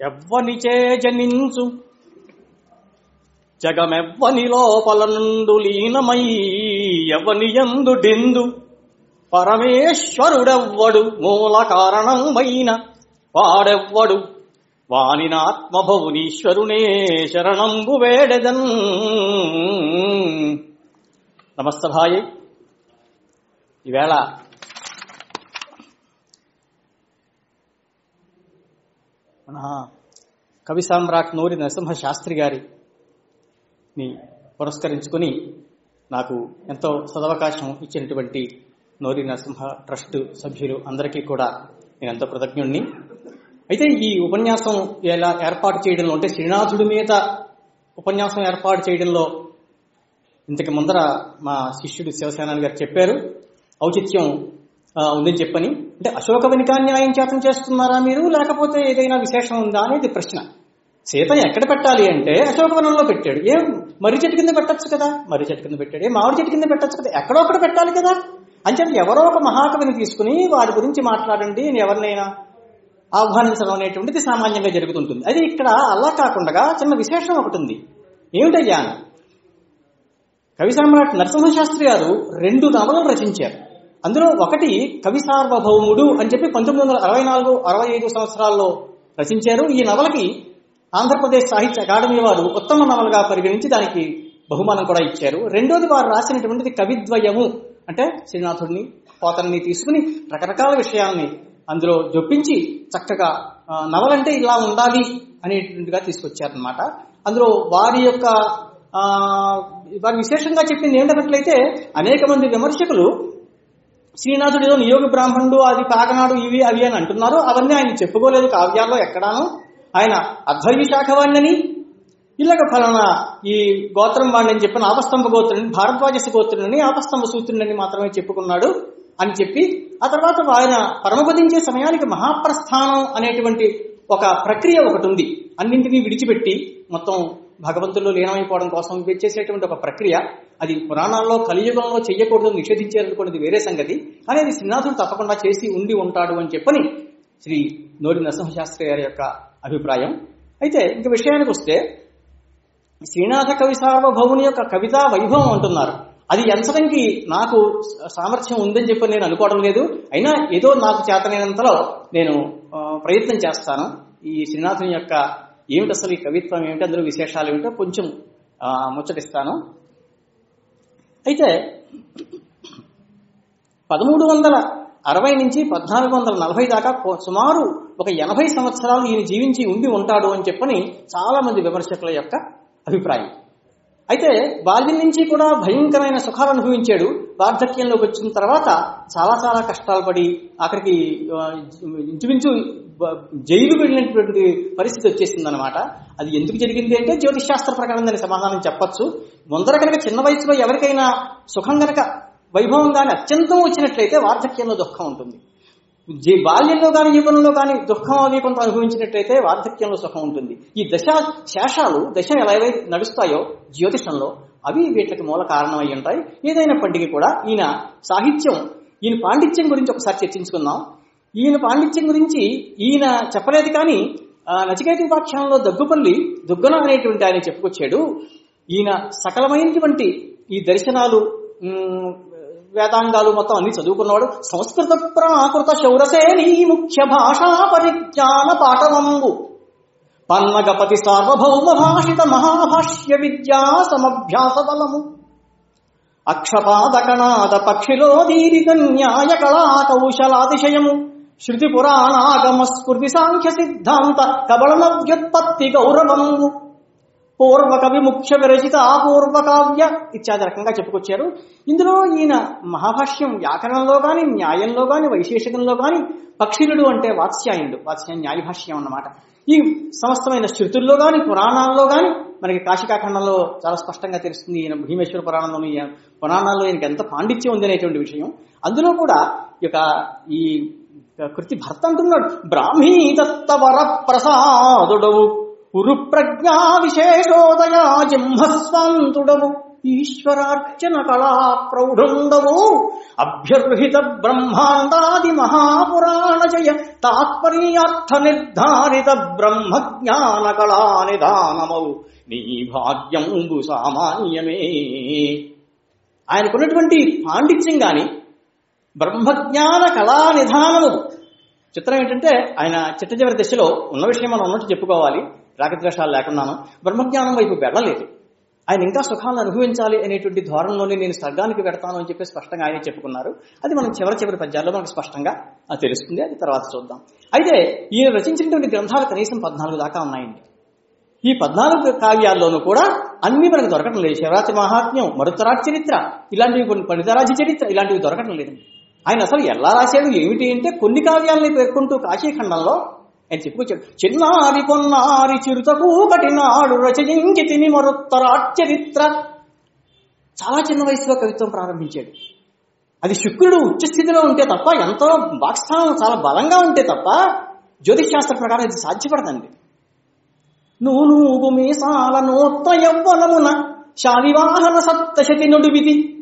ఎవ్వనిచే జనించు జగమెవ్వని లోపల నుండు లీనమై ఎవని ఎందు డిందు. పరమేశ్వరుడెవ్వడు మూల కారణమైన వాడెవ్వడు. వానినాత్మభవునీశ్వరునే శరణంబు వేడెదన్. నమస్తభాయ్. ఈవేళ మన కవి సామ్రాట్ నూరి నరసింహ శాస్త్రి గారిని పురస్కరించుకుని నాకు ఎంతో సదవకాశం ఇచ్చినటువంటి నూరి నరసింహ ట్రస్ట్ సభ్యులు అందరికీ కూడా నేను ఎంతో కృతజ్ఞుణ్ణి. అయితే ఈ ఉపన్యాసం ఎలా ఏర్పాటు చేయడంలో అంటే శ్రీనాథుడి మీద ఉపన్యాసం ఏర్పాటు చేయడంలో ఇంతకు ముందర మా శిష్యుడు శివసేనాని గారు చెప్పారు. ఔచిత్యం ఉందని చెప్పని. అంటే అశోక వనికాన్యాయం చేతం చేస్తున్నారా మీరు? లేకపోతే ఏదైనా విశేషం ఉందా అనేది ప్రశ్న. సీత ఎక్కడ పెట్టాలి అంటే అశోకవనంలో పెట్టాడు. ఏం? మర్రి చెట్టు కింద పెట్టచ్చు కదా? మర్రి చెట్టు కింద పెట్టాడు. ఏ మామిడి చెట్టు కింద పెట్టచ్చు కదా? ఎక్కడో ఒకటి పెట్టాలి కదా? అంచేత ఎవరో ఒక మహాకవిని తీసుకుని వారి గురించి మాట్లాడండి నేను ఎవరినైనా ఆహ్వానించడం అనేటువంటిది సామాన్యంగా జరుగుతుంటుంది. అది ఇక్కడ అలా కాకుండా చిన్న విశేషం ఒకటి ఉంది. ఏమిటయ్యా? కవి సామ్రాట్ నరసింహ శాస్త్రి గారు రెండు నవలలు రచించారు. అందులో ఒకటి కవి సార్వభౌముడు అని చెప్పి పంతొమ్మిది వందల అరవై నాలుగు అరవై ఐదు సంవత్సరాల్లో రచించారు. ఈ నవలకి ఆంధ్రప్రదేశ్ సాహిత్య అకాడమీ వారు ఉత్తమ నవలగా పరిగణించి దానికి బహుమానం కూడా ఇచ్చారు. రెండోది వారు రాసినటువంటిది కవిద్వయము. అంటే శ్రీనాథుడిని పోతన్ని తీసుకుని రకరకాల విషయాల్ని అందులో జొప్పించి చక్కగా నవలంటే ఇలా ఉండాలి అనేటువంటిగా తీసుకొచ్చారనమాట అందులో వారి యొక్క వారి విశేషంగా చెప్పింది ఏంటన్నట్లయితే అనేక మంది విమర్శకులు శ్రీనాథుడు ఏదో నియోగ బ్రాహ్మణుడు అది కాకనాడు ఇవి అవి అని అంటున్నారు అవన్నీ ఆయన చెప్పుకోలేదు కావ్యాల్లో ఎక్కడాను. ఆయన అధ్వర్య శాఖ వాణ్ణని ఇలాగ ఫలానా ఈ గోత్రం వాడిని చెప్పిన ఆపస్తంభ గోత్రుని భారద్వాజస గోత్రుని ఆపస్తంభ సూత్రుని మాత్రమే చెప్పుకున్నాడు అని చెప్పి ఆ తర్వాత ఆయన పరమపదించే సమయానికి మహాప్రస్థానం అనేటువంటి ఒక ప్రక్రియ ఒకటి ఉంది. అన్నింటినీ విడిచిపెట్టి మొత్తం భగవంతుల్లో లీనమైపోవడం కోసం చేసేటువంటి ఒక ప్రక్రియ. అది పురాణాల్లో కలియుగంలో చెయ్యకూడదు నిషేధించారనుకున్నది వేరే సంగతి. కానీ అది శ్రీనాథుడు తప్పకుండా చేసి ఉండి ఉంటాడు అని చెప్పని శ్రీ నోరి నరసింహశాస్త్రి గారి యొక్క అభిప్రాయం. అయితే ఇంక విషయానికి వస్తే శ్రీనాథ కవి సార్వభౌముని యొక్క కవితా వైభవం అంటున్నారు. అది ఎంచడానికి నాకు సామర్థ్యం ఉందని చెప్పి నేను అనుకోవడం లేదు. అయినా ఏదో నాకు చేతనైనంతలో నేను ప్రయత్నం చేస్తాను. ఈ శ్రీనాథుని యొక్క ఏమిటి అసలు ఈ కవిత్వం? ఏమిటి అందులో విశేషాలు ఏమిటో కొంచెం ముచ్చటిస్తాను. అయితే పదమూడు వందల అరవై నుంచి పద్నాలుగు వందల నలభై దాకా సుమారు ఒక ఎనభై సంవత్సరాలు ఈయన జీవించి ఉండి ఉంటాడు అని చెప్పని చాలా మంది విమర్శకుల యొక్క అభిప్రాయం. అయితే బాల్యం నుంచి కూడా భయంకరమైన సుఖాలు అనుభవించాడు. వార్ధక్యంలోకి వచ్చిన తర్వాత చాలా చాలా కష్టాలు పడి అక్కడికి ఇంచుమించు జైలు వెళ్ళినటువంటి పరిస్థితి వచ్చేసింది అనమాట అది ఎందుకు జరిగింది అంటే జ్యోతిష్ శాస్త్ర ప్రకారం దాని సమాధానం చెప్పొచ్చు. ముందర కనుక చిన్న వయసులో ఎవరికైనా సుఖం గనక వైభవం కానీ అత్యంతం వచ్చినట్లయితే వార్ధక్యంలో దుఃఖం ఉంటుంది. బాల్యంలో కానీ యవ్వనంలో కానీ దుఃఖం అవి కొంత అనుభవించినట్లయితే వార్ధక్యంలో సుఖం ఉంటుంది. ఈ దశ శేషాలు దశ ఎలా ఎలా నడుస్తాయో జ్యోతిషంలో అవి వీటికి మూల కారణం అయి ఉంటాయి ఏదైనప్పటికీ కూడా ఈయన సాహిత్యం ఈయన పాండిత్యం గురించి ఒకసారి చర్చించుకుందాం. ఈయన పాండిత్యం గురించి ఈయన చెప్పలేదు కానీ నచికేత ఉపాఖ్యానంలో దగ్గుపల్లి దుగ్గన అనేటువంటి ఆయన చెప్పుకొచ్చాడు. ఈయన సకలమైనటువంటి ఈ దర్శనాలు వేదాంగాలు మొత్తం అన్ని చదువుకున్నవాడు. సంస్కృత ప్రాకృత శౌరసేని ముఖ్య భాషా పరిజ్ఞాన పాఠవంబు. పన్నగపతి సార్వభౌమ భాషిత మహాభాష్య విద్యా సమభ్యాస బలము. అక్షపాదకణాద పక్షిలో దీరిక న్యాయ కళా కౌశలాతిశయము శృతి పురాణాగమ స్ఫృతి సాంఖ్య సిద్ధాంత కబళన వ్యుత్పత్తి గౌరవము పూర్వకవి ముఖ్య విరచిత పూర్వ కావ్య ఇత్యాది రకంగా చెప్పుకొచ్చారు. ఇందులో ఈయన మహాభాష్యం వ్యాకరణంలో గాని న్యాయంలో గాని వైశేషికంలో గాని పక్షిలుడు అంటే వాత్స్యాయుడు. వాత్స్యాయ న్యాయభాష్యం అన్నమాట. ఈ సమస్తమైన శృతుల్లో గాని పురాణాల్లో గాని మనకి కాశికాఖండంలో చాలా స్పష్టంగా తెలుస్తుంది ఈయన భీమేశ్వర పురాణంలోని పురాణాల్లో ఈయనకి ఎంత పాండిత్యం ఉంది అనేటువంటి విషయం. అందులో కూడా ఈ యొక్క ఈ కృతి భర్త అంటున్నాడు బ్రాహ్మీ దత్త వర ప్రసాదుడవు కురు ప్రజ్ఞా విశేషోదయా జింహస్వాంతుడవు ఈశ్వరార్చన కళా ప్రౌఢుండవు అభ్యర్హిత బ్రహ్మాండాది మహాపురాణ జయ తాత్పర్యార్థ నిర్ధారిత బ్రహ్మ జ్ఞాన కళా నిధానమవు నీ భాగ్యంబు సామాన్యమే. ఆయనకున్నటువంటి పాండిత్యం గాని బ్రహ్మజ్ఞాన కళా నిధానము చిత్రం ఏంటంటే ఆయన చిట్ట చివరి దశలో ఉన్న విషయం మనం ఉన్నట్టు చెప్పుకోవాలి. రాగద్వేషాలు లేకున్నాను. బ్రహ్మజ్ఞానం వైపు వెళ్ళలేదు. ఆయన ఇంకా సుఖాలను అనుభవించాలి అనేటువంటి ధోరణిలోనే నేను స్వర్గానికి పెడతాను అని చెప్పి స్పష్టంగా ఆయనే చెప్పుకున్నారు. అది మనం చివరి చివరి పద్యాల్లో మనకు స్పష్టంగా అది తెలుస్తుంది. అది తర్వాత చూద్దాం. అయితే ఈయన రచించినటువంటి గ్రంథాలు కనీసం పద్నాలుగు దాకా ఉన్నాయండి. ఈ పద్నాలుగు కావ్యాల్లోనూ కూడా అన్ని మనకు దొరకటం లేదు. శివరాత్రి మహాత్మ్యం మరుతరాజ్ చరిత్ర ఇలాంటివి కొన్ని పండితరాజు చరిత్ర ఇలాంటివి దొరకటం లేదండి. ఆయన అసలు ఎలా రాశాడు ఏమిటి అంటే కొన్ని కావ్యాల్ని పేర్కొంటూ కాశీఖండంలో ఆయన చెప్పుకొచ్చాడు. చిన్నారి కొన్నారి చిరుతకు కటినాడు రచయించి తిని మరుత్తరాజ్ చరిత్ర చాలా చిన్న వయసులో కవిత్వం ప్రారంభించాడు. అది శుక్రుడు ఉచ్చస్థితిలో ఉంటే తప్ప ఎంతో వాక్స్థానం చాలా బలంగా ఉంటే తప్ప జ్యోతిషాస్త్ర ప్రకారం ఇది సాధ్యపడదండి. నూనూగు మీసాల నూత్త యవ్వనమున శాలివాహన సప్తశతి నుడివిది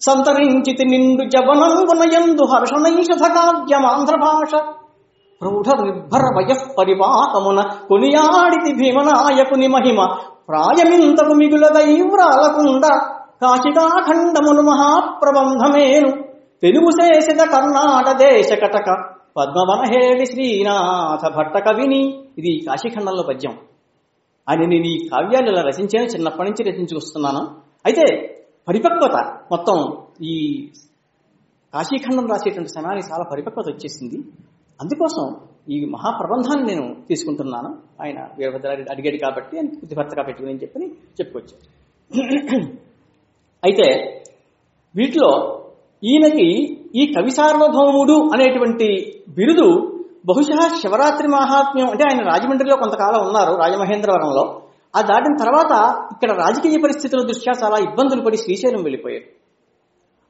సంతరించితి నిండు జవనంగునయందు హర్షణైషధ కావ్యమాంధ్ర భాష ప్రౌఢ నిర్భర వయః పరిపాకమున కొనియాడితి భీమనాయకుని మహిమ. ప్రాయమింతకు మిగుల దైవ్రాలకుండ కాశికాఖండమును మహాప్రబంధమేను. తెలుగు శేషిత కర్ణాట దేశ కటక. పద్మవనహేళి శ్రీనాథ భట్ట కవిని. ఇది కాశీఖండంలో పద్యం. అని నేను ఈ కావ్యాలు ఇలా రచించాను చిన్నప్పటి నుంచి రచించుకొస్తున్నాను. అయితే పరిపక్వత. మొత్తం ఈ కాశీఖండం రాసేటువంటి సమయానికి చాలా పరిపక్వత వచ్చేసింది. అందుకోసం ఈ మహాప్రబంధాన్ని నేను తీసుకుంటున్నాను. ఆయన వీరభద్రారెడ్డి అడిగాడు కాబట్టి ఆయన బుద్ధిభర్తగా పెట్టుకుని అని చెప్పని చెప్పుకోవచ్చు అయితే వీటిలో ఈయనకి ఈ కవి సార్వభౌముడు అనేటువంటి బిరుదు బహుశా శివరాత్రి మహాత్మ్యం అంటే ఆయన రాజమండ్రిలో కొంతకాలం ఉన్నారు రాజమహేంద్రవరంలో. ఆ దాటిన తర్వాత ఇక్కడ రాజకీయ పరిస్థితుల దృష్ట్యా చాలా ఇబ్బందులు పడి శ్రీశైలం వెళ్ళిపోయారు.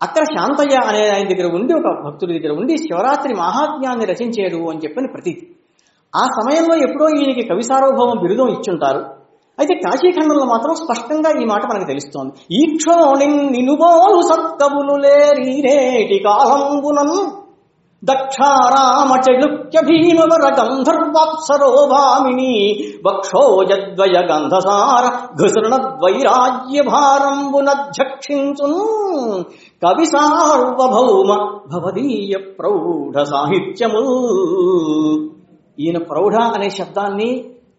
అక్కడ శాంతయ్య అనే ఆయన దగ్గర ఉండి ఒక భక్తుడి దగ్గర ఉండి శివరాత్రి మహాత్మ్యాన్ని రచించారు అని చెప్పని ప్రతీతి. ఆ సమయంలో ఎప్పుడో ఈయనకి కవి సార్వభౌమ బిరుదం ఇచ్చుంటారు. అయితే కాశీఖండంలో మాత్రం స్పష్టంగా ఈ మాట మనకు తెలుస్తోంది. ఈక్షోణి నినుబోలు సత్కవులు లేరీరేటి కాలంబునం దక్షారామచళుక్య భీమవర గంధర్వాప్సరోభామిని వక్షోజద్వయ గంధసార ఘృసృణద్వైరాజ్య భారంబునధ్యక్షించున్ కవి సార్వభౌమ భవదీయ ప్రౌఢ సాహిత్యము ఈయన ప్రౌఢ అనే శబ్దాన్ని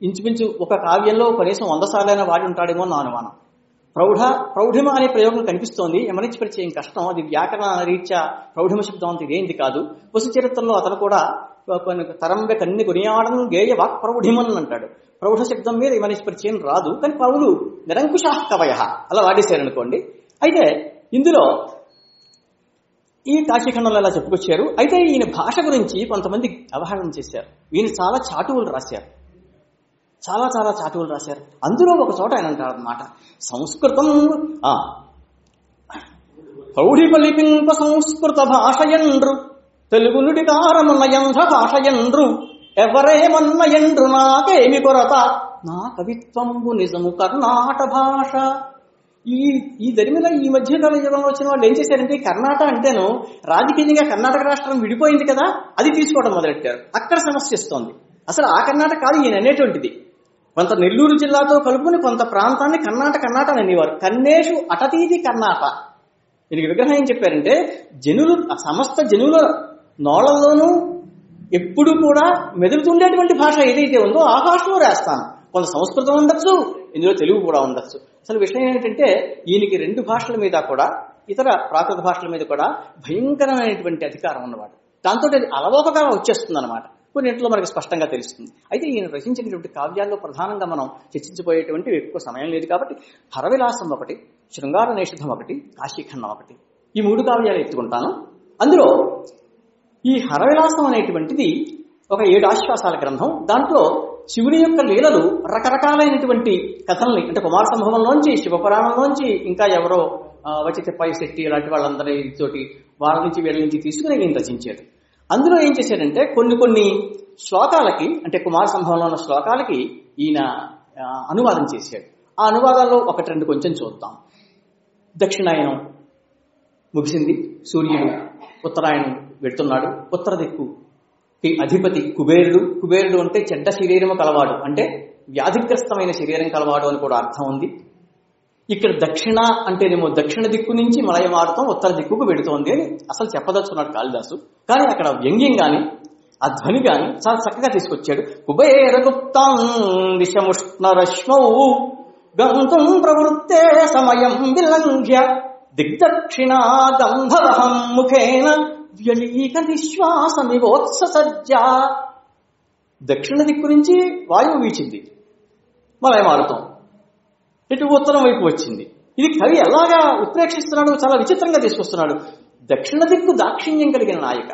ఇంచుమించు ఒక కావ్యంలో కనీసం వంద సార్లైనా వాడి ఉంటాడేమో నా అనుమానం. ప్రౌఢ ప్రౌఢిమ అనే ప్రయోగం కనిపిస్తోంది. ఎమరించి పరిచయం కష్టం. అది వ్యాకరణ రీత్యా ప్రౌఢిమ శబ్దం అంత ఇదేంది కాదు. వసు చరిత్రలో అతను కూడా కొన్ని తరంబె కన్ని కొనియాడను గేయ వాక్ ప్రౌఢిమన్ అంటాడు. ప్రౌఢ శబ్దం మీద ఎమరించి పరిచయం రాదు. కానీ పౌలు నిరంకుశాహ కవయ అలా వాడేశారనుకోండి. అయితే ఇందులో ఈ కాశీఖండంలో ఎలా చెప్పుకొచ్చారు? అయితే ఈయన భాష గురించి కొంతమంది అవహేళన చేశారు. ఈయన చాలా చాటువులు రాశారు. చాలా చాలా చాటువులు రాశారు. అందులో ఒక చోట ఆయన అంటారు అనమాట సంస్కృతం ఆ ప్రౌఢి పలిపింప సంస్కృత భాషయండ్రు తెలుగు నుడికారమున్నయంధ్ర భాషయండ్రు ఎవరేమన్నయండ్రు నాకేమి కొరత? నా కవిత్వంబు నిజము కర్ణాట భాష. ఈ ఈ జరిమిన ఈ మధ్య కాలంలో వచ్చిన వాళ్ళు ఏం చేశారంటే కర్ణాటక అంటేను రాజకీయంగా కర్ణాటక రాష్ట్రం విడిపోయింది కదా అది తీసుకోవడం మొదలెట్టారు. అక్కడ సమస్య ఇస్తోంది అసలు ఆ కర్ణాటక కాదు ఈయన అనేటువంటిది. కొంత నెల్లూరు జిల్లాతో కలుపుకుని కొంత ప్రాంతాన్ని కర్ణాటక కర్ణాటక అనేవారు. కన్నేషు అటతీది కర్ణాట. దీనికి విగ్రహం ఏం చెప్పారంటే జనులు సమస్త జనుల నోళ్ళలోనూ ఎప్పుడు కూడా మెదులుతుండేటువంటి భాష ఏదైతే ఉందో ఆ భాషలో రాస్తాను. కొంత సంస్కృతం ఉండొచ్చు ఇందులో తెలుగు కూడా ఉండొచ్చు. అసలు విషయం ఏంటంటే ఈయనకి రెండు భాషల మీద కూడా ఇతర ప్రాకృత భాషల మీద కూడా భయంకరమైనటువంటి అధికారం ఉన్నవాడు. దాంతో అది అలవోకగా వచ్చేస్తుంది అనమాట కొన్నింటిలో మనకు స్పష్టంగా తెలుస్తుంది. అయితే ఈయన రచించినటువంటి కావ్యాల్లో ప్రధానంగా మనం చర్చించబోయేటువంటి ఎక్కువ సమయం లేదు కాబట్టి హరవిలాసం ఒకటి శృంగార నిషిధం ఒకటి కాశీఖండం ఒకటి. ఈ మూడు కావ్యాలు ఎత్తుకుంటాను. అందులో ఈ హరవిలాసం అనేటువంటిది ఒక ఏడు ఆశ్వాసాల గ్రంథం. దాంట్లో శివుని యొక్క లీలలు రకరకాలైనటువంటి కథల్ని అంటే కుమార సంభవంలోంచి శివపురాణంలోంచి ఇంకా ఎవరో వచ్చి తిప్పాయి శెట్టి ఇలాంటి వాళ్ళందరి తోటి వాళ్ళ నుంచి వీళ్ళ నుంచి తీసుకుని ఈయన రచించాడు. అందులో ఏం చేశాడంటే కొన్ని కొన్ని శ్లోకాలకి అంటే కుమార సంభవంలో ఉన్న శ్లోకాలకి ఈయన అనువాదం చేశాడు. ఆ అనువాదాల్లో ఒకటి రెండు కొంచెం చూద్దాం. దక్షిణాయనం ముగిసింది. సూర్యుడు ఉత్తరాయణం పెడుతున్నాడు ఉత్తర దిక్కు అధిపతి కుబేరుడు. కుబేరుడు అంటే చెడ్డ శరీరము కలవాడు. అంటే వ్యాధిగ్రస్తమైన శరీరం కలవాడు అని కూడా అర్థం ఉంది. ఇక్కడ దక్షిణ అంటేనేమో దక్షిణ దిక్కు నుంచి మలయమారుతం ఉత్తర దిక్కుకు పెడుతోంది అని అసలు చెప్పదలుచున్నాడు కాళిదాసు. కానీ అక్కడ వ్యంగ్యం గాని ఆ ధ్వని గాని చాలా చక్కగా తీసుకొచ్చాడు. కుబేరగుప్తం దిశముష్ణ రశ్మౌ గంతుం ప్రవృత్తే సమయం విలంఘ్య దిగ్దక్షిణా గంధవహం ముఖేన వ్యలీక నిశ్వాసమివోత్ససజ్జ దక్షిణ దిక్కు నుంచి వాయువు వీచింది. మలయమారుతం. ఇటు ఉత్తరం వైపు వచ్చింది. ఇది కవి ఎలాగా ఉత్ప్రేక్షిస్తున్నాడు చాలా విచిత్రంగా తీసుకొస్తున్నాడు. దక్షిణ దిక్కు దాక్షిణ్యం కలిగిన నాయక.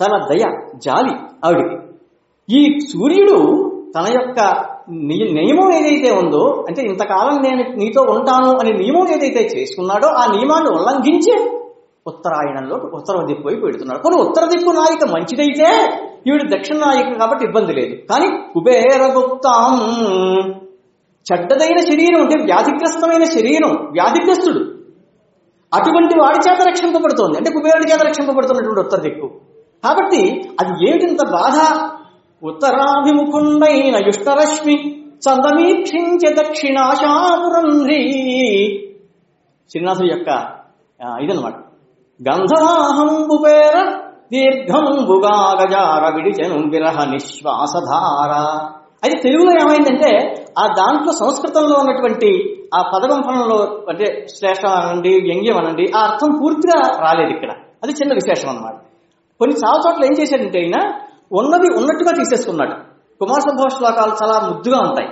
చాలా దయ జాలి ఆవిడికి. ఈ సూర్యుడు తన యొక్క నియమం ఏదైతే ఉందో అంటే ఇంతకాలం నేను నీతో ఉంటాను అనే నియమం ఏదైతే చేసుకున్నాడో ఆ నియమాన్ని ఉల్లంఘించి ఉత్తరాయణంలో ఉత్తర దిక్కు వైపు పెడుతున్నాడు కొన్ని ఉత్తర దిక్కు నాయిక మంచిదైతే ఈవిడ దక్షిణ నాయకుడు కాబట్టి ఇబ్బంది లేదు. కానీ కుబేరగుప్తం చెడ్డదైన శరీరం అంటే వ్యాధిగ్రస్తమైన శరీరం వ్యాధిగ్రస్తుడు. అటువంటి వాడి చేత రక్షింపబడుతోంది. అంటే కుబేరుడి చేత రక్షింపబడుతున్నటువంటి ఉత్తర దిక్కు. కాబట్టి అది ఏమిటింత బాధ? ఉత్తరాభిముఖుండైన యుష్టరశ్మి చందమీక్షించే దక్షిణాశాపురంధ్రీ శ్రీనాథుడి యొక్క ఆ, ఇదన్నమాట. గంధవాహంబుపేర దీర్ఘంబుగా గజార విడిచెను విరహ నిశ్వాసధార. అయితే తెలుగులో ఏమైందంటే ఆ దాంట్లో సంస్కృతంలో ఉన్నటువంటి ఆ పదగంఫలంలో అంటే శ్లేషం అనండి వ్యంగ్యం అనండి ఆ అర్థం పూర్తిగా రాలేదు ఇక్కడ. అది చిన్న విశేషం అన్నమాట. కొన్ని చాలా చోట్ల ఏం చేశాడంటే ఆయన ఉన్నది ఉన్నట్టుగా తీసేసుకున్నాడు. కుమార సంభవ శ్లోకాలు చాలా ముద్దుగా ఉంటాయి.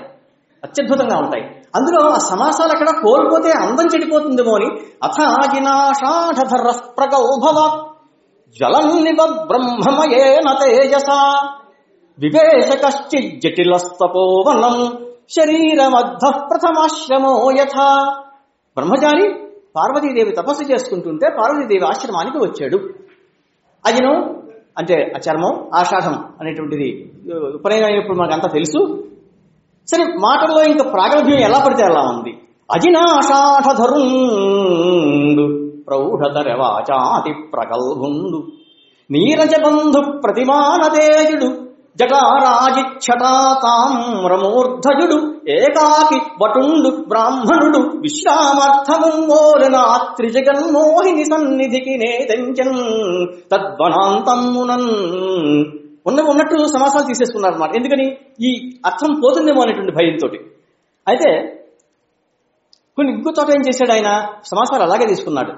అత్యద్భుతంగా ఉంటాయి. అందులో ఆ సమాసాలు అక్కడ కోల్పోతే అందం చెడిపోతుందేమో అని అథాజినాషాఢధర ప్రగౌభవ జలం నివ బ్రహ్మమయేన తేజస వివేశకశ్చి జటిలస్తపోవనం శరీరమద్ధ ప్రథమాశ్రమో యథా. బ్రహ్మచారి పార్వతీదేవి తపస్సు చేసుకుంటుంటే పార్వతీదేవి ఆశ్రమానికి వచ్చాడు. అజను అంటే ఆ చర్మం ఆషాఢం అనేటువంటిది ఉపనయనం అయినప్పుడు మనకు అంతా తెలుసు. సరే మాటల్లో ఇంకా ప్రాగల్భ్యం ఎలా పడితే అలా ఉంది. అజినాషాఢధరుండు ప్రౌఢతరవాచాతి ప్రగల్భుండు నీరజబంధు ప్రతిమానదేయుడు జటారాజిచ్చటాతామ్రమూర్ధజుడు ఏకాకి వటుండు బ్రాహ్మణుడు విశ్రామార్థముమోరనా త్రిజగన్మోహిని సన్నిధికి నేదెంచన్ తద్వనాంతమునన్ ఉన్న ఉన్నట్టు సమాసాలు తీసేసుకున్నారు అన్నమాట ఎందుకని? ఈ అర్థం పోతుందేమో అనేటువంటి భయంతో అయితే కొన్ని ఇంకో చోట ఏం చేశాడు ఆయన? సమాసాలు అలాగే తీసుకున్నాడు.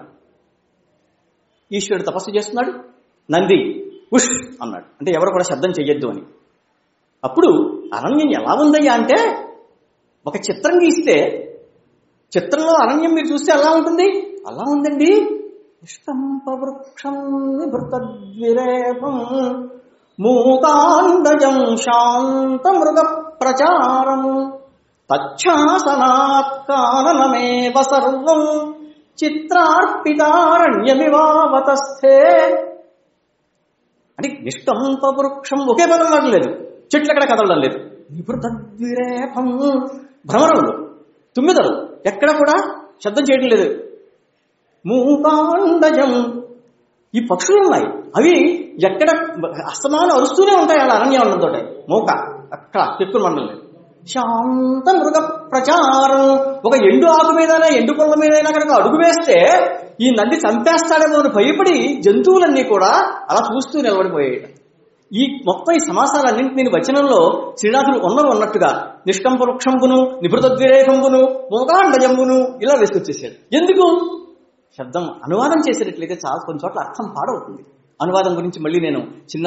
ఈశ్వరుడు తపస్సు చేస్తున్నాడు. నంది ఉష్ అన్నాడు. అంటే ఎవరు కూడా శబ్దం చెయ్యొద్దు అని. అప్పుడు అరణ్యం ఎలా ఉందయ్యా అంటే ఒక చిత్రం గీస్తే చిత్రంలో అరణ్యం మీరు చూస్తే ఎలా ఉంటుంది? అలా ఉందండి. నిష్కంప నిభృతద్విరేపం మూకాండజం శాంత మృగ ప్రచారం తచ్ఛాసనాత్కాననమేవ సర్వం చిత్రార్పితారణ్యమివావతస్థే. అంటే నిష్కంప వృక్షం ఒకే పదం వాడలేదు చెట్లు ఎక్కడ కదలడం లేదు. నిభృతద్విరేపం భ్రమరములు తుమ్మిదలు ఎక్కడ కూడా శబ్దం చేయడం లేదు. మూకాండజం. ఈ పక్షులు ఉన్నాయి. అవి ఎక్కడ అస్తమానం అరుస్తూనే ఉంటాయి అలా అరణ్యం ఉన్నతో మూక అక్కడ ఎక్కువ మండలం లేదు. శాంత మృగ ప్రచారం ఒక ఎండు ఆకు మీదైనా ఎండు పొల్ల మీదైనా కనుక అడుగు వేస్తే ఈ నంది చంపేస్తాడేమో అని భయపడి జంతువులన్నీ కూడా అలా చూస్తూ నిలబడిపోయాయి. ఈ మొత్తం ఈ సమాసాలన్నింటి వచనంలో శ్రీనాథుడు ఉన్నవి ఉన్నట్టుగా నిష్కంప వృక్షంబును నిభృతద్విరేకంబును మోగాండజంబును ఇలా వేసుకొచ్చేసాడు ఎందుకు? శబ్దం అనువాదం చేసేటట్లయితే చాలా కొన్ని చోట్ల అర్థం పాడవుతుంది. అనువాదం గురించి మళ్ళీ నేను చిన్న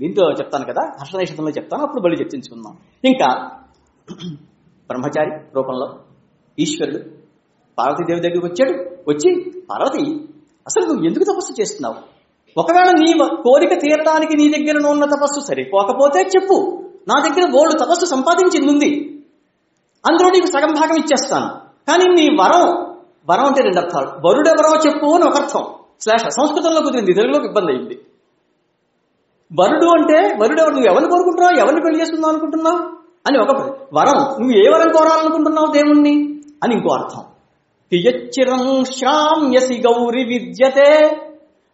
దీంతో చెప్తాను కదా హర్షనేషంలో చెప్తాను అప్పుడు మళ్ళీ చర్చించుకుందాం. ఇంకా బ్రహ్మచారి రూపంలో ఈశ్వరుడు పార్వతీదేవి దగ్గరికి వచ్చాడు. వచ్చి పార్వతి అసలు నువ్వు ఎందుకు తపస్సు చేస్తున్నావు? ఒకవేళ నీ కోరిక తీరడానికి నీ దగ్గర ఉన్న తపస్సు సరిపోకపోతే చెప్పు. నా దగ్గర ఓళ్ళు తపస్సు సంపాదించింది అందులో నీకు సగం భాగం ఇచ్చేస్తాను. కానీ నీ వరం వరం అంటే రెండు అర్థాలు. వరుడెవరో చెప్పు అని ఒక అర్థం. శ్లేష సంస్కృతంలో కుదిరింది. తెలుగులోకి ఇబ్బంది అయింది. వరుడు అంటే వరుడెవరు? నువ్వు ఎవరిని కోరుకుంటున్నావు? ఎవరిని పెళ్ళి చేసుకుందాం అనుకుంటున్నావు? అని ఒక వరం. నువ్వు ఏ వరం కోరాలనుకుంటున్నావు దేవుణ్ణి? అని ఇంకో అర్థం. హియచ్చిరం శ్రామ్యసి గౌరి విద్యతే.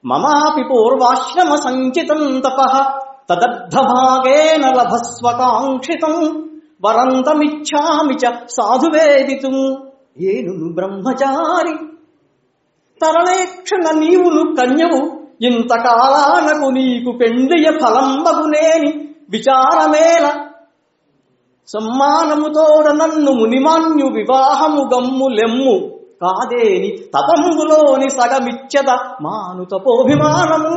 మమాపి పూర్వాశ్రమ సంచితం తప. తదర్థభాగేన లభస్వకాంక్షితం. వరంతమిచ్చామి చ సాధువేదితు. ఏనును బ్రహ్మచారి. తరణేక్షణ నీవును కన్యవు. ఇంతకాలానకు నీకు పెండియ ఫలంబగునేని విచారమేల. సమ్మానముతోడ నన్ను మునిమాన్యు వివాహము గమ్ము లెమ్ము కాదేని తపంబులోని సగమిచ్చద మాను తపోభిమానము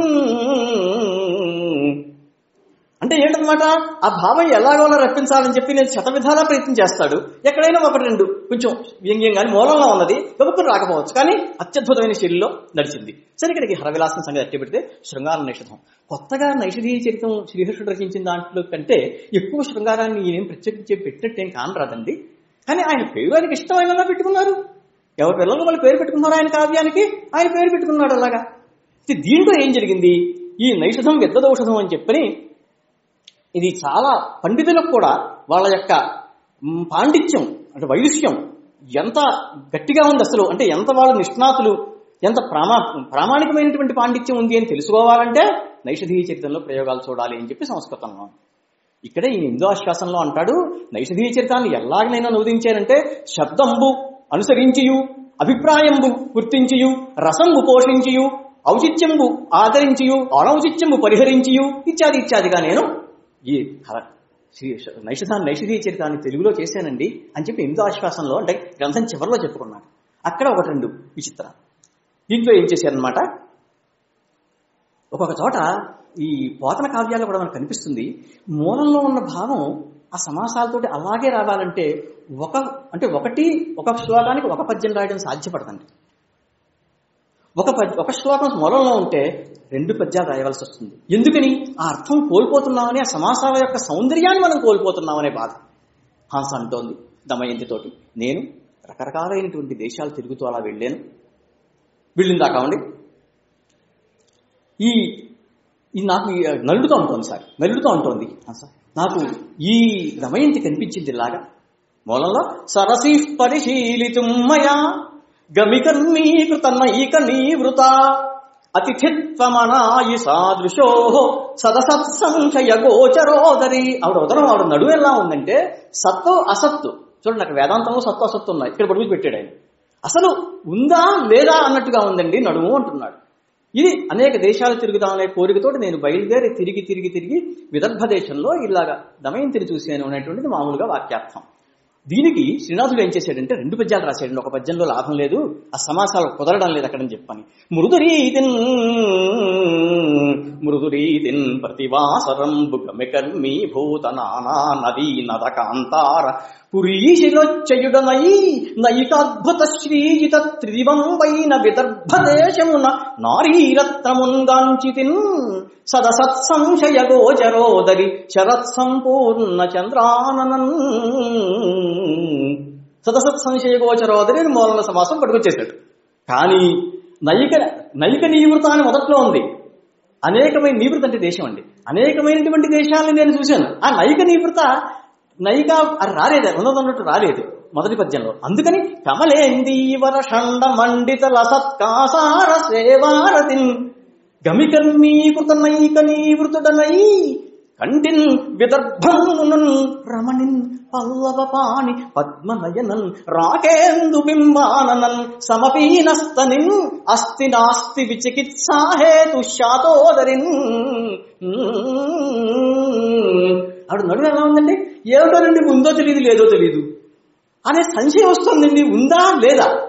అంటే ఏంటనమాట ఆ భావం ఎలాగోలా రప్పించాలని చెప్పి నేను శత విధాలా ప్రయత్నం చేస్తాడు. ఎక్కడైనా ఒకటి రెండు కొంచెం వ్యంగ్యం కానీ మూలంలో ఉన్నది గబుక్కుని రాకపోవచ్చు. కానీ అత్యద్భుతమైన శైలిలో నడిచింది. సరే ఇక్కడికి హరవిలాసం సంగతి అట్టి పెడితే శృంగార నిషధం కొత్తగా నైషధీయ చరిత్రం శ్రీహర్షుడు రచించిన దాంట్లో కంటే ఎక్కువ శృంగారాన్ని ఏం ప్రత్యేకించి పెట్టినట్టేం కానరాదండి. కానీ ఆయన పేరు ఆయనకి ఇష్టమైన పెట్టుకున్నారు. ఎవరి పిల్లలు వాళ్ళు పేరు పెట్టుకున్నారు ఆయన కావ్యానికి? ఆయన పేరు పెట్టుకున్నాడు అలాగా. ఇది దీంట్లో ఏం జరిగింది? ఈ నైషధం విద్వదౌషధం అని చెప్పని ఇది చాలా పండితులకు కూడా వాళ్ళ యొక్క పాండిత్యం అంటే వైరుష్యం ఎంత గట్టిగా ఉంది అసలు? అంటే ఎంత వాళ్ళు నిష్ణాతులు ఎంత ప్రామా ప్రామాణికమైనటువంటి పాండిత్యం ఉంది అని తెలుసుకోవాలంటే నైషధీయ చరిత్రలో ప్రయోగాలు చూడాలి అని చెప్పి సంస్కృతంలో. ఇక్కడే ఈ హిందూ ఆశ్వాసంలో అంటాడు నైషధీయ చరిత్రాన్ని ఎలాగనైనా అనువదించారంటే శబ్దంబు అనుసరించియు అభిప్రాయంబు గుర్తించియు రసంబు పోషించియు ఔచిత్యంబు ఆదరించియు అనౌచిత్యంబు పరిహరించియు ఇత్యాది ఇత్యాదిగా నేను ఈ హర- శ్రీ నైషధాన్ని చరిత్రాన్ని తెలుగులో చేశానండి అని చెప్పి ఎనిమిదో ఆశ్వాసంలో అంటే గ్రంథం చివరిలో చెప్పుకున్నాడు అక్కడ ఒకటి రెండు విచిత్రాలు దీంట్లో ఏం చేశారనమాట ఒక్కొక్క చోట ఈ పోతన కావ్యాల్లో కూడా మనకు కనిపిస్తుంది. మూలంలో ఉన్న భావం ఆ సమాసాలతోటి అలాగే రావాలంటే ఒక అంటే ఒకటి ఒక శ్లోకానికి ఒక పద్యం రాయడం సాధ్యపడదండి. ఒక పద్య ఒక శ్లోకం మూలంలో ఉంటే రెండు పద్యాలు రాయవలసి వస్తుంది. ఎందుకని? ఆ అర్థం కోల్పోతున్నామని ఆ సమాసాల యొక్క సౌందర్యాన్ని మనం కోల్పోతున్నామనే బాధ. హాస అంటోంది దమయంతితోటి. నేను రకరకాలైనటువంటి దేశాలు తిరుగుతూ అలా వెళ్ళాను. వెళ్ళిందా కావండి ఈ ఈ నాకు ఈ నలుడుతూ ఉంటుంది సార్. నలుడుతూ ఉంటుంది సార్ నాకు ఈ దమయంతి కనిపించింది ఇలాగా. మూలంలో సరసి పరిశీలితుం మయా నీవృత అతిథిత్వమనాయి సాదృశో సదసత్సంశయ గోచరోదరి. ఆవిడ ఉదరం ఆవిడ నడువు ఎలా ఉందంటే సత్తు అసత్తు. చూడండి నాకు వేదాంతంలో సత్తు అసత్తు ఉన్నాయి. ఇక్కడ పడుగు పెట్టాడు ఆయన. అసలు ఉందా లేదా అన్నట్టుగా ఉందండి నడుము అంటున్నాడు. ఇది అనేక దేశాలు తిరుగుదామనే కోరికతోటి నేను బయలుదేరి తిరిగి తిరిగి తిరిగి విదర్భ దేశంలో ఇలాగా దమయంతిని చూశాను అనేటువంటిది మామూలుగా వాక్యార్థం. దీనికి శ్రీనాథుడు ఏం చేశాడంటే రెండు పద్యాలు రాశాడండి. ఒక పద్యంలో లాభం లేదు ఆ సమాసాలు కుదరడం లేదు అక్కడని చెప్పని. మృదురీతిన్ మృదురీతిన్ ప్రతివాసరం బుగమికర్మీ భూత నానా నదీ నద కాంతార పురీశిలొచ్చయుడనై నైకాద్భుత శ్రీజిత త్రిదివంబైన విదర్భదేశమున నారీరత్నముంగాంచితిన్ సదసత్సంశయ గోచరోదరి శరత్ సంపూర్ణ చంద్రాననన్ సదసత్ సంశయ గోచరోదరి మూలన సమాసం పట్టుకొచ్చేశాడు. కానీ నైక నైక నివృత అని మొదట్లో ఉంది. అనేకమైన నీవృత అంటే దేశం అండి అనేకమైనటువంటి దేశాలను నేను చూశాను. ఆ నైక నివృత నైగా అది రాలేదు ఉన్నదన్నట్టు రాలేదు మొదటి పద్యంలో. అందుకని కమలేందీవర షండ మండిత లసత్కాసార సేవారతిన్ గమికర్మీకృత నైక నీవృతుడనై కంటిన్ విదర్భమునన్ రమణిన్ పల్లవ పాణి పద్మనయనన్ రాకేందు బింబాననన్ సమపీనస్తనిన్ అస్తి నాస్తి విచికిత్సాహేతు శాతోదరిన్. ఆవిడ నడుము ఎలా ఉందండి? ఏమిటోనండి ఉందో తెలియదు లేదో తెలియదు అనే సంశయం వస్తుందండి ఉందా లేదా?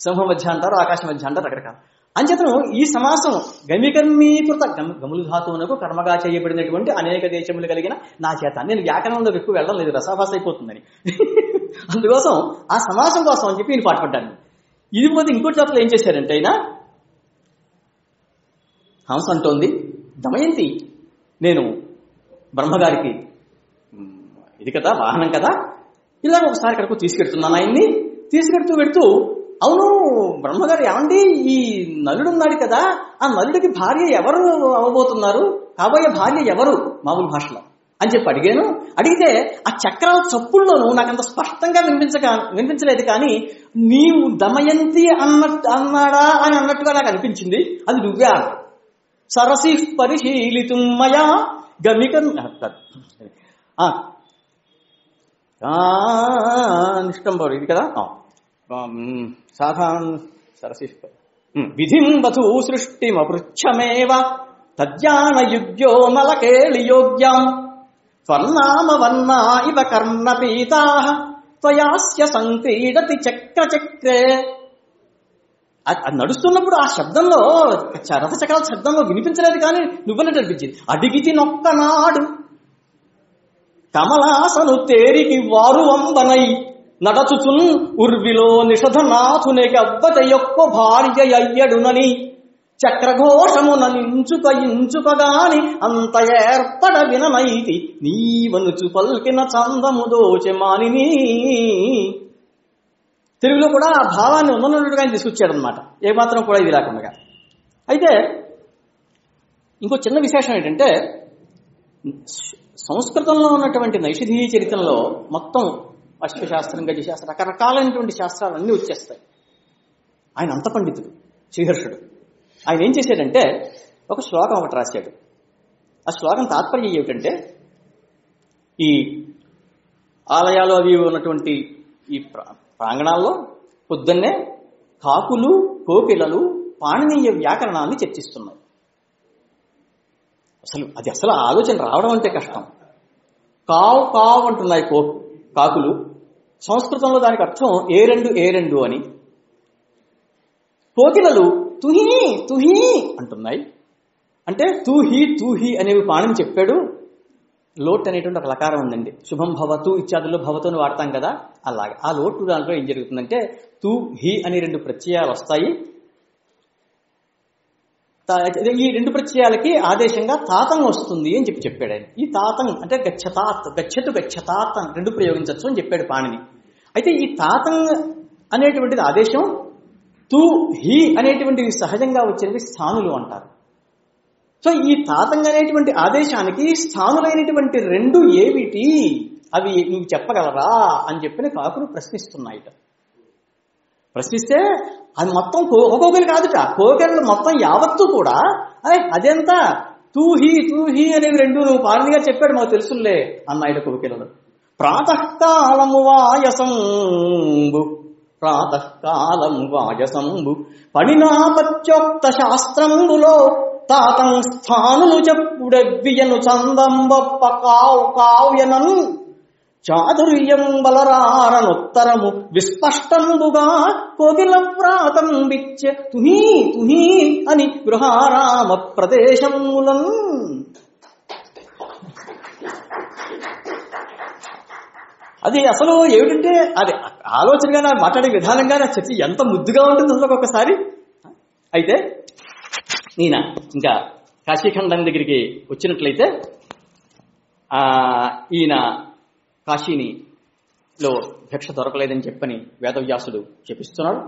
సింహ మధ్య అంటారు ఆకాశ మధ్య అంటారు రకరకాల. అంచేతను ఈ సమాసం గమికర్మీకృత గములు ధాతువునకు కర్మగా చేయబడినటువంటి అనేక దేశములు కలిగిన నా చేత. నేను వ్యాకరణంలో ఎక్కువ వెళ్ళడం లేదు రసాభాస అయిపోతుందని. అందుకోసం ఆ సమాసం కోసం అని చెప్పి నేను పాటుపడ్డాను ఇది పోతే ఇంకోటి చోట్ల ఏం చేశారంటే ఆయన? హంస అంటోంది దమయంతి. నేను బ్రహ్మగారికి ఇది కదా వాహనం కదా? ఇలా ఒకసారి ఇక్కడకు తీసుకెడుతున్నాను ఆయన్ని తీసుకెడుతూ పెడుతూ అవును బ్రహ్మగారు ఏమండి ఈ నలుడు ఉన్నాడు కదా ఆ నలుడికి భార్య ఎవరు అవ్వబోతున్నారు కాబోయే భార్య ఎవరు? మామూలు భాషలో. అని చెప్పి అడిగాను. అడిగితే ఆ చక్రాల చప్పుల్లోనూ నాకు అంత స్పష్టంగా వినిపించక వినిపించలేదు కానీ నీవు దమయంతి అన్న అన్నాడా అని అన్నట్టుగా నాకు అనిపించింది. అది నువ్వే సరసి పరిశీలితుం గమిక ఆ, ఆ, ఇది కదా? సాధారణ సరసి. ఉమ్, విధిం వధూ సృష్టిమపృచ్ఛమేవ తజ్జానయుగ్యో మలకేళియోగ్యాం. త్వన్నామ వర్ణా ఇవ కర్ణపీతా త్వయాస్య సంక్రీడతి చక్రచక్రే. చక్రే అది నడుస్తున్నప్పుడు ఆ శబ్దంలో రథచక్రాల శబ్దంలో వినిపించలేదు కానీ నువ్వన్నట్టు అనిపించింది. అడిగితి నొక్కనాడు కమలాసను తేరికి వారు వంబనై నడచుచున్ ఉర్విలో నిషధనాథుని గవ్వత యొక్క భార్య అయ్యడునని. చక్రఘోషమున నించుక ఇంచుకగాని అంత ఏర్పడ వినమైతి నీవనుచు పల్కిన చందము దోచె తెలుగులో కూడా ఆ భావాన్ని ఉన్నట్టుగా ఆయన తీసుకొచ్చాడు ఏమాత్రం కూడా ఇది లేకుండా. అయితే ఇంకో చిన్న విశేషం ఏంటంటే సంస్కృతంలో ఉన్నటువంటి నైషధీయ చరిత్రలో మొత్తం అశ్వశాస్త్రం గజశాస్త్రం రకరకాలైనటువంటి శాస్త్రాలు అన్నీ వచ్చేస్తాయి. ఆయన అంత పండితుడు శ్రీహర్షుడు. ఆయన ఏం చేశాడంటే ఒక శ్లోకం ఒకటి రాశాడు. ఆ శ్లోకం తాత్పర్యం ఏమిటంటే ఈ ఆలయాలు అవి ఉన్నటువంటి ఈ ప్రా- ప్రాంగణాల్లో పొద్దున్నే కాకులు కోకిలలు పాణనీయ వ్యాకరణాన్ని చర్చిస్తున్నాయి. అసలు అది అసలు ఆలోచన రావడం అంటే కష్టం. కావు కావు అంటున్నాయి కో కాకులు. సంస్కృతంలో దానికి అర్థం ఏ రెండు ఏ రెండు అని. కోకిలలు తుహి తుహి అంటున్నాయి. అంటే తూహి తూహి అనేవి పాణిని చెప్పాడు. లోట్ అనేటువంటి ఒక లకారం ఉందండి. శుభం భవతు ఇత్యాదుల్లో భవతుని వాడతాం కదా అలాగే. ఆ లోటు దాంట్లో ఏం జరుగుతుందంటే తూ హి అనే రెండు ప్రత్యయాలు వస్తాయి. ఈ రెండు ప్రత్యయాలకి ఆదేశంగా తాతం వస్తుంది అని చెప్పి చెప్పాడు ఆయన. ఈ తాతం అంటే గచ్చతాత్ గచ్చతు గచ్చతాత్ రెండు ప్రయోగించవచ్చు అని చెప్పాడు పాణిని. అయితే ఈ తాతం అనేటువంటిది ఆదేశం తూ హి అనేటువంటివి సహజంగా వచ్చేవి స్థానులు అంటారు. సో ఈ తాతంగా అనేటువంటి ఆదేశానికి స్థానులైనటువంటి రెండు ఏమిటి అవి నువ్వు చెప్పగలరా అని చెప్పిన కాకులు ప్రశ్నిస్తున్నాయిట. ప్రశ్నిస్తే అది మొత్తం కో- ఒక్కొక్కరు కాదుట. కోకెళ్ళు మొత్తం యావత్తు కూడా అరే అదెంత? తూహి తూహి అనేవి రెండు నువ్వు పాలనగా చెప్పాడు మాకు తెలుసులే అన్నాయిట కోకిలలు ప్రాతకాలము వాయసంబు ప్రాతకాలము వాయసంబు పణినాపత్యోక్త శాస్త్రంబులో తాతం స్థానులు చెప్పుడెవ్వియను చందంబప్ప కావు కావ్యనను చాతుర్యం బలరారనుత్తరము విస్పష్టంబుగా కోకిల వ్రాతం విచ్చ తుహీ తుహీ అని గృహారామ ప్రదేశములను అది అసలు ఏమిటంటే అది ఆలోచనగా నా మాట్లాడే విధానంగా నా చర్చ ఎంత ముద్దుగా ఉంటుంది అసలు ఒక్కొక్కసారి? అయితే ఈయన ఇంకా కాశీఖండం దగ్గరికి వచ్చినట్లయితే ఈయన కాశీని లో భిక్ష దొరకలేదని చెప్పని వేదవ్యాసుడు చెప్పిస్తున్నాడు.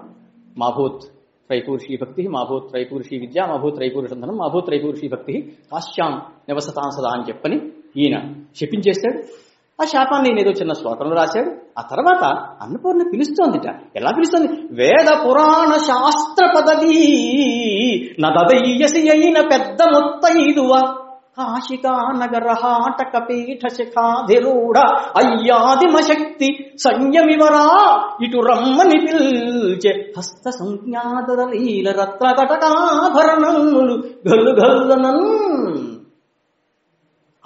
మాభూత్ త్రైపూరుషీ భక్తి మాభూత్ త్రైపూరుషీ విద్య మాభూత్ త్రైపూరుషంధనం మాభూత్ త్రైపూరుషీ భక్తి కాశ్యాం నివసతాం సదా అని చెప్పని ఈయన శపించేశాడు ఆ శాపాన్ని నేను ఏదో చిన్న శ్లోకంలో రాశాడు. ఆ తర్వాత అన్నపూర్ణ పిలుస్తోందిట. ఎలా పిలుస్తోంది? వేద పురాణ శాస్త్ర పదవి నదయ్యసి అయిన పెద్ద మొత్తైదువ కాశికా నగర హాటక పీఠ శిఖాధిరూఢ అయ్యాదిమ శక్తి సంయమివరా. ఇటు రమ్మని పిల్చె హస్త సంజ్ఞాతలీల రత్న కటకాభరణములు గల్లు గల్లునన్.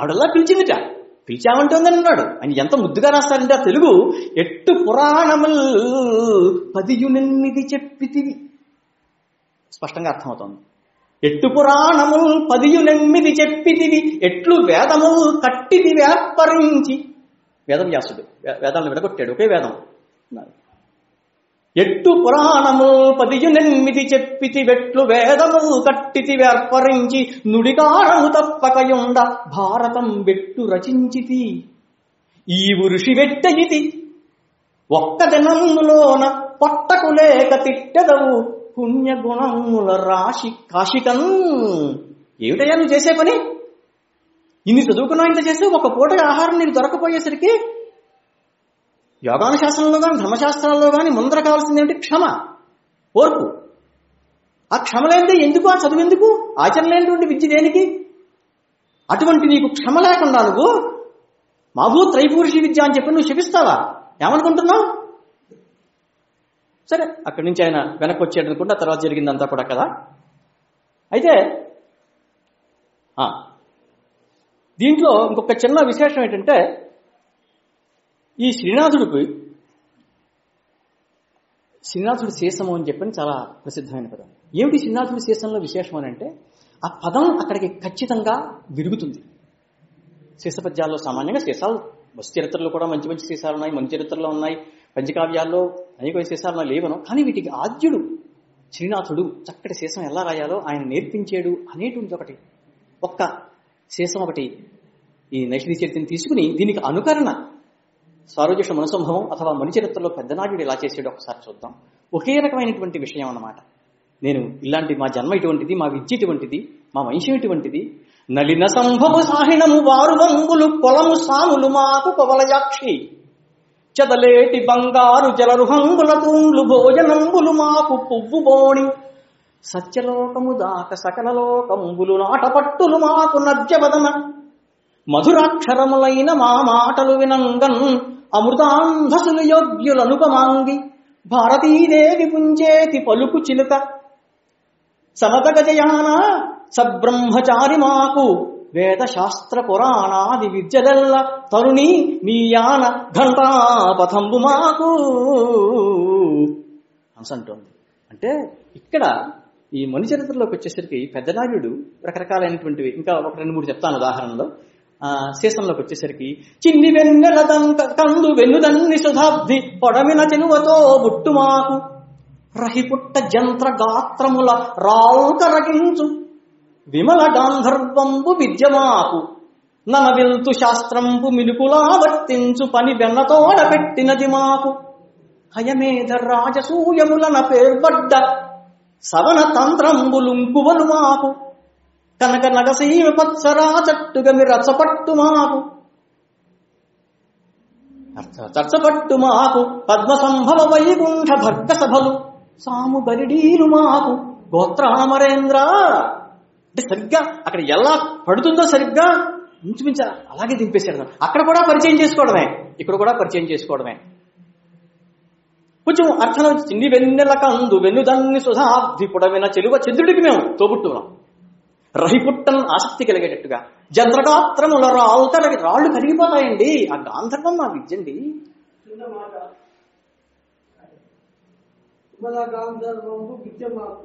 ఆవిడల్లా పిలిచిందిట పిలిచామంటోందని అన్నాడు. అని ఎంత ముద్దుగా రాస్తారంటే ఆ తెలుగు ఎట్టు పురాణములు పదియునెన్నిది చెప్పితివి. స్పష్టంగా అర్థమవుతోంది. ఎట్టు పురాణముల్ పదియునెమ్మిది చెప్పితివి ఎట్లు వేదముల్ కట్టిది వ్యాపరించి. వేదవ్యాసుడు వే- వేదాలను విడగొట్టాడు ఒకే వేదం. ఎట్టు పురాణము పదియునెనిమిది చెప్పితి వెట్లు వేదము కట్టితి వ్యాపరించి నుడికారము తప్పకయుండ భారతం వెట్టు రచించితి. ఈ ఋషి వెట్టయితి. ఒక్క దినములోన పొట్టకు లేక తిట్టెదవు. పుణ్యగుణముల రాశి కాశికన్ ఏమిటయ్యా నువ్వు చేసే పని? ఇన్ని చదువుకున్నా ఇంత చేస్తే ఒక పూట ఆహారం నీకు దొరకపోయేసరికి యోగాను శాస్త్రంలో కానీ ధర్మశాస్త్రాల్లో కానీ ముందర కావాల్సింది ఏమిటి క్షమ. ఓర్పు. ఆ క్షమ లేనిదే ఎందుకు? ఆ చదువు ఎందుకు ఆచరణ లేనటువంటి విద్య దేనికి? అటువంటి నీకు క్షమ లేకుండా నువ్వు మాభూ త్రైపూరుషి విద్య అని చెప్పి నువ్వు శపిస్తావా? ఏమనుకుంటున్నావు? సరే అక్కడి నుంచి ఆయన వెనక్కి వచ్చాడు అనుకుంటే ఆ తర్వాత జరిగిందంతా కూడా కదా? అయితే దీంట్లో ఇంకొక చిన్న విశేషం ఏంటంటే ఈ శ్రీనాథుడికి శ్రీనాథుడి శేషము అని చెప్పని చాలా ప్రసిద్ధమైన పదం. ఏమిటి శ్రీనాథుడి శేషంలో విశేషం అని అంటే ఆ పదం అక్కడికి ఖచ్చితంగా విరుగుతుంది. శేషపద్యాల్లో సామాన్యంగా శేషాలు బస్సు చరిత్రలో కూడా మంచి మంచి శేషాలు ఉన్నాయి మంచి చరిత్రలో ఉన్నాయి పంచకావ్యాల్లో అనేక శేషాలు ఉన్నాయి లేవను కానీ వీటికి ఆద్యుడు శ్రీనాథుడు చక్కటి శేషం ఎలా రాయాలో ఆయన నేర్పించాడు అనేటువంటి ఒకటి. ఒక్క శేషం ఒకటి ఈ నైషధి చరిత్రని తీసుకుని దీనికి అనుకరణ. స్వారోజేష మనసంభవం అథవా మణిచరిత్రలో పెద్దనాయుడు ఎలా చేసాడు ఒకసారి చూద్దాం. ఒకే రకమైనటువంటి విషయం అన్నమాట. నేను ఇలాంటి మా జన్మ ఇటువంటిది మా విద్య ఇటువంటిది మా వంశం ఇటువంటిది నలిన సంభవ సాహిణము వారు వంగులు పొలము సాములు మాకు కొవలయాక్షి. చెదలేటి బంగారు జలరుహంగుల తూండ్లు భోజనంబులు మాకు పువ్వు బోణి సత్యలోకము దాక సకల లోకంబులు నాటపట్టులు మాకు నద్యవదన. మధురాక్షరములైన మా మాటలు వినంగన్ అమృతాంధసులు యోగ్యులనుపమాంగి. భారతీదేవి పుంజేతి పలుకు చిలుక. సమతగజయాన సబ్రహ్మచారి మాకు వేద శాస్త్ర పురాణాది విద్యదల్ల తరుణి నీయాన ఘంటాపథంబు మాకు అంటుంది అంటే ఇక్కడ ఈ మని చరిత్రలోకి వచ్చేసరికి పెద్దనాయుడు రకరకాలైనటువంటివి ఇంకా ఒక రెండు మూడు చెప్తాను ఉదాహరణలో. ఆ శేషంలోకి వచ్చేసరికి చిన్ని వెన్నెల కందు వెన్నుదన్ని సుధాబ్ది పొడమిన చెనువతో బుట్టు మాకు రహిపుట్ట జంత్ర గాత్రముల రాల్కరగించు విమల గాంధర్వంబు విద్యమాకు ననవిల్తు శాస్త్రంబు మినుకులా వర్తించు పని వెన్నతోడ పెట్టినది మాకు. హయమేధ రాజసూయములన పేర్బడ్డ సవన తంత్రంబులుంకువలు మాకు. కనక నగసీమ పత్సరా చట్టుగమి రచపట్టు మాకు. చర్చపట్టు మాకు. పద్మ సంభవ వైకుంఠ భర్గ సభలు సాము గరిడీలు మాకు. గోత్రామరేంద్ర అంటే సరిగ్గా అక్కడ ఎలా పడుతుందో సరిగ్గా ఇంచుమించు అలాగే దింపేశాడు అక్కడ కూడా పరిచయం చేసుకోవడమే. ఇక్కడ కూడా పరిచయం చేసుకోవడమే. కొంచెం అర్థం వచ్చింది వెన్నెల కందు వెన్నుదన్ని సుధాబ్ది పుడవిన చెలువ చంద్రుడికి మేము తోబుట్టున్నాం రహిపుట్టన్ ఆసక్తి కలిగేటట్టుగా. జంద్రగాత్రముల రాళ్ళతో రాళ్ళు కరిగిపోతాయండి. ఆ గాంధర్వం మా విద్యండి చిన్న విద్య మాకు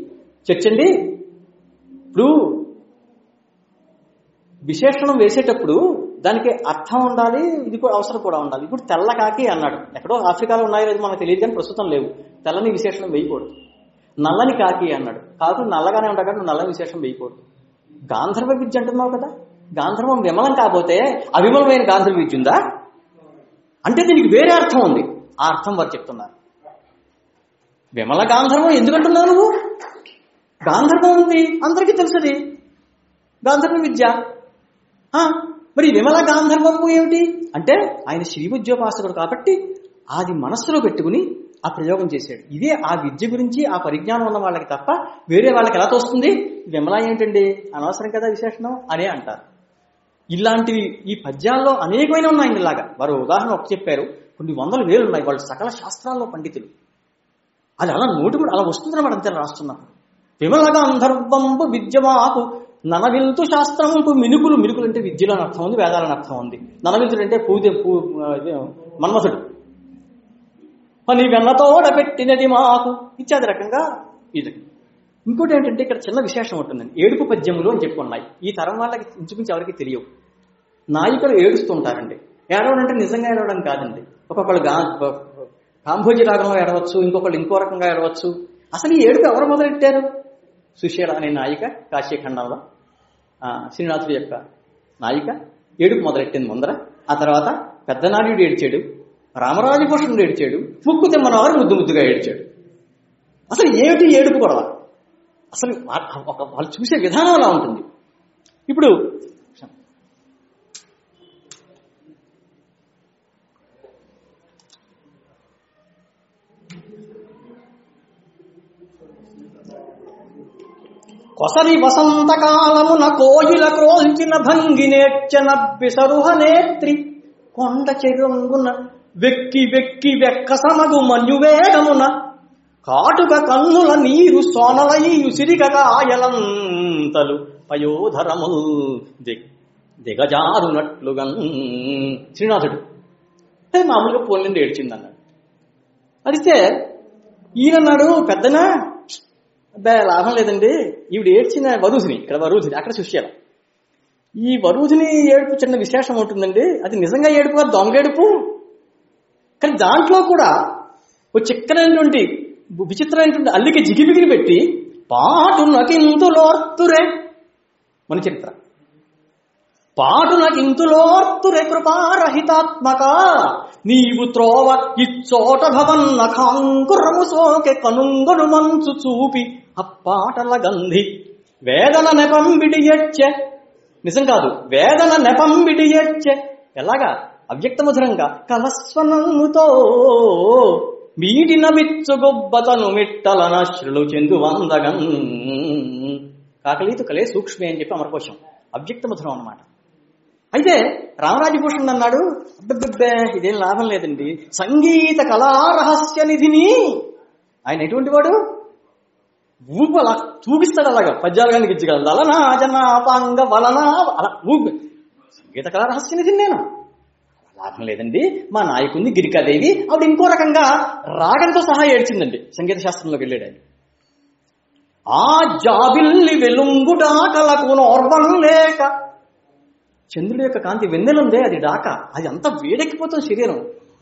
చర్చ అండి ఇప్పుడు విశేషణం వేసేటప్పుడు దానికి అర్థం ఉండాలి ఇది కూడా అవసరం కూడా ఉండాలి. ఇప్పుడు తెల్ల కాకి అన్నాడు. ఎక్కడో ఆఫ్రికాలో ఉన్నాయో లేదో మనకు తెలియదు కానీ ప్రస్తుతం లేవు. తెల్లని విశేషణం వేయకూడదు. నల్లని కాకి అన్నాడు. కాకు నల్లగానే ఉండగా నువ్వు నల్లని విశేషం వేయకూడదు. గాంధర్వ విద్య అంటున్నావు కదా? గాంధర్వం విమలం కాకపోతే అవిమలమైన గాంధర్వ విద్య ఉందా? అంటే దీనికి వేరే అర్థం ఉంది. ఆ అర్థం వారు చెప్తున్నారు. విమల గాంధర్వం ఎందుకంటున్నావు నువ్వు? గాంధర్వం ఉంది. అందరికీ తెలుసుది. గాంధర్వ విద్య. మరి విమల గాంధర్వము ఏమిటి? అంటే ఆయన శ్రీవిద్యోపాసకుడు కాబట్టి అది మనస్సులో పెట్టుకుని ఆ ప్రయోగం చేశాడు. ఇదే ఆ విద్య గురించి ఆ పరిజ్ఞానం ఉన్న వాళ్ళకి తప్ప వేరే వాళ్ళకి ఎలా తోస్తుంది? విమల ఏంటండి అనవసరం కదా విశేషణం? అనే అంటారు. ఇలాంటివి ఈ పద్యాల్లో అనేకమైన ఉన్నాయి ఇలాగా. వారు ఉదాహరణ ఒక చెప్పారు. కొన్ని వందల వేలు ఉన్నాయి వాళ్ళు సకల శాస్త్రాల్లో పండితులు. అది అలా నోటి కూడా అలా వస్తుందన్నమాట అంతే రాస్తున్నాం విమలగా అంధర్వంబు విద్యమాకు ననవిల్తు శాస్త్రంపు మినుకులు. మినుకులు అంటే విద్యలో అని అర్థం ఉంది వేదాలని అర్థం ఉంది. ననవిల్తుడు అంటే పూజ పూ ఇది మన్మథుడు పని వెన్నతోడ పెట్టినది మాకు. ఇచ్చేది రకంగా ఇది. ఇంకోటి ఏంటంటే ఇక్కడ చిన్న విశేషం ఉంటుందండి ఏడుపు పద్యములు అని చెప్పి ఉన్నాయి. ఈ తరం వాళ్ళకి ఇంచుమించి ఎవరికి తెలియవు. నాయకులు ఏడుస్తూ ఉంటారండి. ఏడవడం అంటే నిజంగా ఏడవడం కాదండి. ఒక్కొక్కళ్ళు గా కాంభోజి రాగంలో ఏడవచ్చు ఇంకొకళ్ళు ఇంకో రకంగా ఏడవచ్చు. అసలు ఈ ఏడుపు ఎవరు మొదలెట్టారు? సుశీల అనే నాయిక కాశీఖండంలో ఆ, యొక్క నాయిక ఏడుపు మొదలెట్టింది ముందర. ఆ తర్వాత పెద్దనాయుడు ఏడ్చాడు రామరాజభూషణుడు ఏడ్చాడు ముక్కు తిమ్మనవారు ముద్దు ముద్దుగా ఏడ్చాడు. అసలు ఏమిటి ఏడుపు గొడవ? అసలు ఒక వాళ్ళు చూసే విధానం అలా ఉంటుంది. ఇప్పుడు కొసరి వసంతకాలమున కోయిల క్రోల్చిన భంగి నేర్చన నేత్రి. కొండ చెరుంగున వెక్కి వెక్కి వెక్క సమగు మన్యువేగమున కాటుక కన్నుల నీరు సోనలయ్యు సిరిగక ఆయలంతలు పయోధరముల్ దిగ్ దిగజారునట్లుగన్. శ్రీనాథుడు అంటే మామూలుగా పోలిండి ఏడ్చిందన్నాడు. ఈయన ఈయనన్నాడు పెద్దనా? అబ్బా లాభం లేదండి. ఈవిడ ఏడ్చిన వరూధిని ఇక్కడ వరూధిని అక్కడ సుష్యాల ఈ వరూధిని ఏడుపు చిన్న విశేషం ఉంటుందండి. అది నిజంగా ఏడుపు కాదు దొంగ ఏడుపు. కానీ దాంట్లో కూడా ఒక చిక్కనైనటువంటి విచిత్రమైనటువంటి అల్లికి జిగిబిగిని పెట్టి పాటు నకింతులోర్తురే మన చరిత్ర. పాటు నకింతులోర్తురే కృపారహితాత్మక. నీవు త్రోవ ఇచ్చోట భవన్న కాంకురము సోకె కనుంగను మంచు చూపి. అప్పాటల గంధి. వేదన నెపంబిడియచ్చే నిజం కాదు వేదన నెపంబిడియచ్చే ఎలాగా? అవ్యక్తమధురంగా. కలస్వనముతో మీడిన విచ్చుగొబ్బతను మిట్టలన శ్రులు చెందు వందగం. కాకలీతు కలే సూక్ష్మే అని చెప్పి అమరకోశం. అవ్యక్తమధురం అన్నమాట. అయితే రామరాజభూషణ్ అన్నాడు అబ్బబ్బే ఇదేం లాభం లేదండి. సంగీత కళా రహస్య నిధిని. ఆయన ఎటువంటి వాడు? ఊపు అలా చూపిస్తాడు అలాగా. పద్యాలు కానీ గిచ్చగలదు అలనా జనాపాంగ వలనా అలా ఊపి సంగీత కళా రహస్య నేను లాభం లేదండి. మా నాయకుని గిరికాదేవి ఆవిడ ఇంకో రకంగా రాగంతో సహా ఏడ్చిందండి. సంగీత శాస్త్రంలోకి వెళ్ళాడు ఆయన. ఆ జాబిల్లి వెలుంగుడాకలకు నోర్వం లేక. చంద్రుడి యొక్క కాంతి వెన్నెలుందే అది డాక. అది అంత వేడెక్కిపోతుంది శరీరం.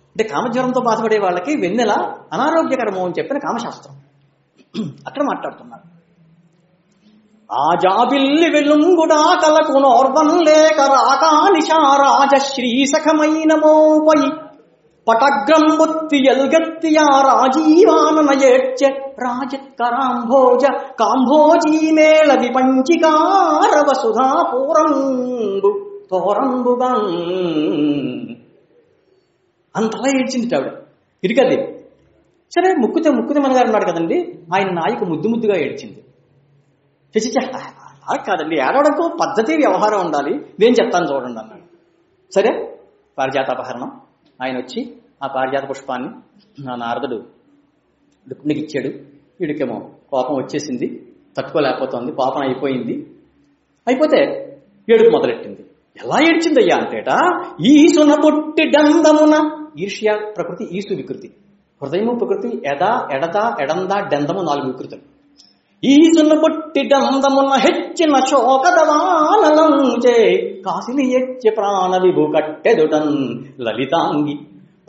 అంటే కామజ్వరంతో బాధపడే వాళ్ళకి వెన్నెల అనారోగ్యకరము అని చెప్పిన కామశాస్త్రం. అక్కడ మాట్లాడుతున్నారు. ఆ జాబిల్లి వెలుంగుడా కలకు నోర్వం లేక రాకా నిశారాజ శ్రీసఖమైన మోపై పటగ్రంబొత్తి ఎల్గత్తియా రాజీవానన ఏడ్చె రాజత్కరాంభోజ కాంభోజీమేళ విపంచికారవ సుధా పూరంబు తోరంబుగా. అంతలా ఏడ్చింది ఆవిడ. ఇరికది. సరే ముక్కుతే ముక్కుతే మనగారు ఉన్నాడు కదండి ఆయన నాయకు ముద్దు ముద్దుగా ఏడ్చింది. చచ్చిచ అలా కాదండి ఏడవడంకు పద్ధతి వ్యవహారం ఉండాలి నేను చెప్తాను చూడండి అన్నాడు. సరే పారిజాతాపహరణం. ఆయన వచ్చి ఆ పారిజాత పుష్పాన్ని నా నారదుడు రుక్మిణికి ఇచ్చాడు వీడికేమో కోపం వచ్చేసింది తట్టుకోలేకపోతుంది కోపం అయిపోయింది. అయిపోతే ఏడుపు మొదలెట్టింది. ఎలా ఏడ్చిందయ్యా ఈ ఈసున పుట్టి డందమున ఈర్ష్య ప్రకృతి ఈసు వికృతి. హృదయము ప్రకృతి ఎదా ఎడదా ఎడందా డెందము నాలుగు వికృతులు. ఈసును పుట్టి డందమున హెచ్చిన శోకదవానలంచే కాసిని ఎచ్చి ప్రాణ విభు కట్టెదుటన్ లలితాంగి.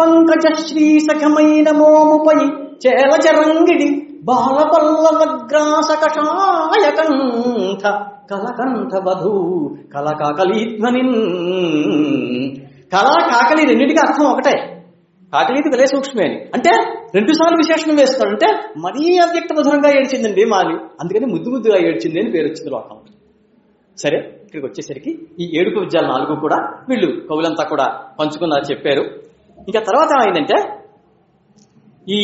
పంకజ శ్రీ సఖమైన మోముపై చేలచరంగిడి బాలపల్లవగ్రాస కషాయ కంఠ కలకంఠ వధూ కలకాకలీధ్వని కళా కాకలి రెండింటికి అర్థం ఒకటే. కాకలీతి కలే సూక్ష్మే అని. అంటే రెండు సార్లు విశేషణం వేస్తాడు అంటే మరీ అవ్యక్త మధురంగా ఏడ్చిందండి మాలి. అందుకని ముద్దు ముద్దుగా ఏడ్చింది అని పేరు వచ్చింది లోకం. సరే ఇక్కడికి వచ్చేసరికి ఈ ఏడుపు విద్యాలు నాలుగు కూడా వీళ్ళు కవులంతా కూడా పంచుకున్నారు చెప్పారు. ఇంకా తర్వాత ఏమైందంటే ఈ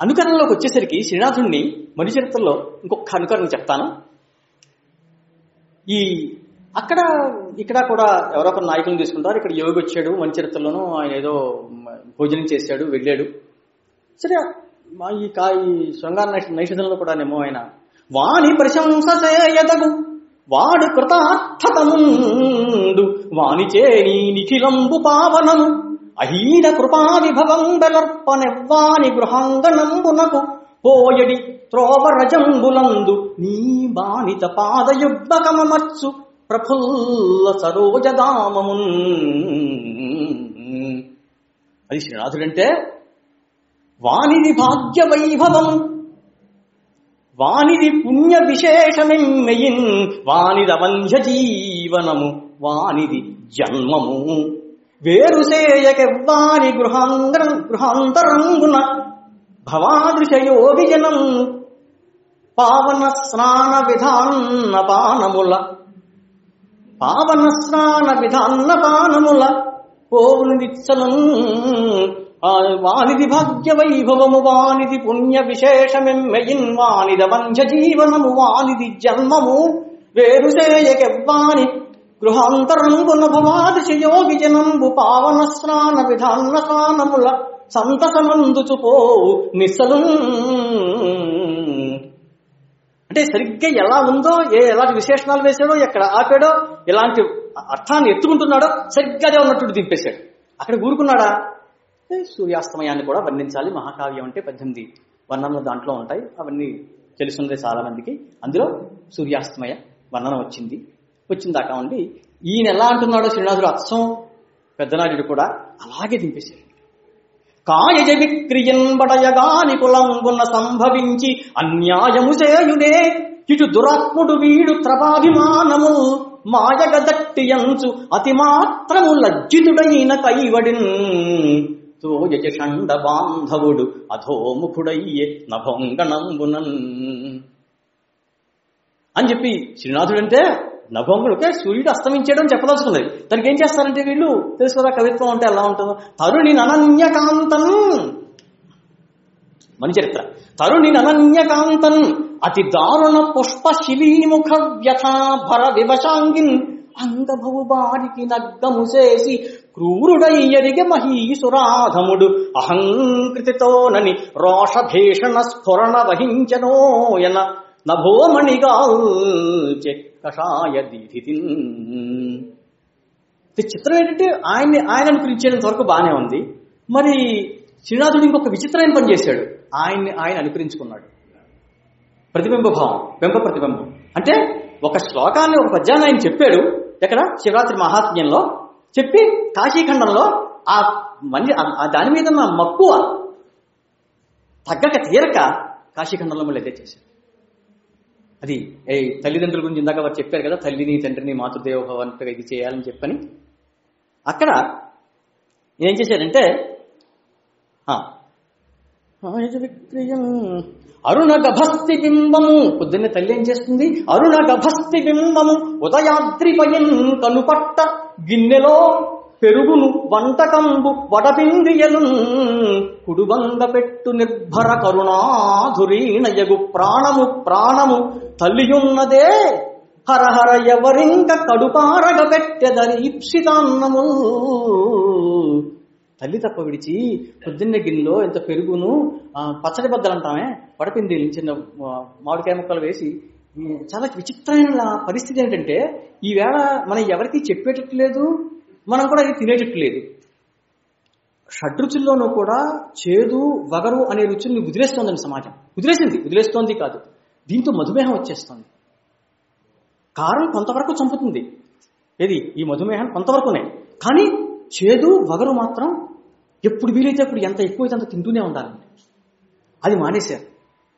అనుకరణలోకి వచ్చేసరికి శ్రీనాథుణ్ణి మనుచరిత్రలో ఇంకొక అనుకరణ చెప్తాను. ఈ అక్కడ ఇక్కడ కూడా ఎవరో ఒక నాయకులను తీసుకుంటారు. ఇక్కడ యోగి వచ్చాడు మణి ఆయన ఏదో భోజనం చేశాడు వెళ్ళాడు. సరే మా ఈ కా ఈ శృంగార నైషధంలో కూడా కూడానేమో ఆయన వాణి ప్రశంసేయదగు వాడు కృతార్థతముందు వాణిచే చేని నిఖిలంబు పావనము అహీన కృపా విభవం బెలర్పనెవ్వాని గృహాంగణంబునకు పోయడి త్రోవరజంబులందు నీ బాణిత పాదయుగ్మకమర్చు ప్రఫుల్ల సరోజదామమున్ అది శ్రీనాథుడంటే వానిది భాగ్య వైభవం వానిది పుణ్య విశేషమెమ్మెయిన్ వానిదవంధ్య జీవనము వానిది జన్మము. వేరుసేయకెవ్వాని గృహాంగరం గృహాంతరంగున భవాదృశయోభిజనం పావన స్నాన విధాన పానముల పావన స్నాన విధాన పానముల పోవును నిచ్చలం వానిది భాగ్య వైభవము వానిది పుణ్య విశేషమెమ్మెయిన్ వానిద వంశ జీవనము వానిది జన్మము. వేరుసేయకెవ్వాని గృహాంతరంగున భవాదిశయోగి జనంబు పావన స్నాన విధాన్న స్నానముల సంతసమందుచుపో నిస్సలు. అంటే సరిగ్గా ఎలా ఉందో ఏ ఎలాంటి విశేషణాలు వేశాడో ఎక్కడ ఆపాడో ఎలాంటి అర్థాన్ని ఎత్తుకుంటున్నాడో సరిగ్గా అదే ఉన్నట్టు దింపేశాడు. అక్కడ ఊరుకున్నాడా? సూర్యాస్తమయాన్ని కూడా వర్ణించాలి. మహాకావ్యం అంటే పద్దెనిమిది వర్ణనలు దాంట్లో ఉంటాయి. అవన్నీ తెలుసున్నది చాలా మందికి అందులో సూర్యాస్తమయ వర్ణన వచ్చింది. వచ్చిన దాకా ఉండి ఈయన ఎలా అంటున్నాడో శ్రీనాథుడు అచ్చం పెద్దనాయుడు కూడా అలాగే దింపేశాడు. కాయజ విక్రియన్బడయగాని కులంబున సంభవించి అన్యాయము చేయుడే ఇటు దురాత్ముడు వీడు త్రపాభిమానము మాయగదట్టియంచు అతి మాత్రము లజ్జితుడైన కైవడిన్. తోయజ షండ బాంధవుడు అధోముఖుడయ్యే నభోంగణంబునన్ అని చెప్పి శ్రీనాథుడంటే నభంగుడికే సూర్యుడు అస్తమించడం చెప్పదలుచుకున్నది దానికి ఏం చేస్తారంటే వీళ్ళు? తెలుసు కదా కవిత్వం అంటే ఎలా ఉంటుందో. తరుణి అనన్యకాంతం మన చరిత్ర. తరుణి అనన్యకాంతం అతి దారుణ పుష్ప శిలీముఖ వ్యథాభర వివశాంగిన్ అంగభవు బారికి నగ్గము చేసి క్రూరుడయ్యరిగ మహీసురాధముడు. అహంకృతితోనని రోషభీషణ స్ఫురణ వహించనోయన నభోమణిగాల్చె కషాయ దీధితిన్ ఇది చిత్రం ఏంటంటే ఆయన్ని ఆయన అనుకరించేంత వరకు బాగానే ఉంది. మరి శ్రీనాథుడు ఇంకొక విచిత్రమైన పని చేశాడు. ఆయన్ని ఆయన అనుకరించుకున్నాడు. ప్రతిబింబ భావం బింబ ప్రతిబింబం. అంటే ఒక శ్లోకాన్ని ఒక పద్యాన్ని ఆయన చెప్పాడు. ఎక్కడ? శివరాత్రి మహాత్మ్యంలో. చెప్పి కాశీఖండంలో ఆ మంది ఆ దాని మీద మక్కువ తగ్గక తీరక కాశీఖండంలో మళ్ళీ అదే చేశాడు. అది ఏ తల్లిదండ్రుల గురించి ఇందాక వారు చెప్పారు కదా తల్లిని తండ్రిని మాతృదేవోభవ ఇది చేయాలని చెప్పని. అక్కడ ఏం చేశారంటే అరుణ గభస్తి బింబము. పొద్దున్నే తల్లి ఏం చేస్తుంది? అరుణ గభస్తి బింబము ఉదయాద్రిపయన్ కనుపట్ట గిన్నెలో పెరుగును వంటకంబు వడపిండియలు కుడుబంద పెట్టు నిర్భర కరుణాధురీణయగు ప్రాణము ప్రాణము తల్లియున్నదే హరహర ఎవరింక కడుపారగ పెట్టెదని ఇప్సితాన్నము. తల్లి తప్ప విడిచి పొద్దున్న గిన్నెలో ఎంత పెరుగును పచ్చడి బద్దలు అంటామే వడపిండి చిన్న మామిడికాయ ముక్కలు వేసి చాలా విచిత్రమైన పరిస్థితి ఏంటంటే ఈవేళ మనం ఎవరికి చెప్పేటట్టు లేదు మనం కూడా అది తినేటట్టు లేదు షడ్రుచుల్లోనూ కూడా చేదు వగరు అనే రుచుల్ని వదిలేస్తోందండి సమాజం. వదిలేసింది. వదిలేస్తోంది కాదు. దీంతో మధుమేహం వచ్చేస్తుంది. కారం కొంతవరకు చంపుతుంది. ఏది? ఈ మధుమేహం కొంతవరకునే. కానీ చేదు వగరు మాత్రం ఎప్పుడు వీలైతే అప్పుడు ఎంత ఎక్కువైతే అంత తింటూనే ఉండాలండి. అది మానేశారు.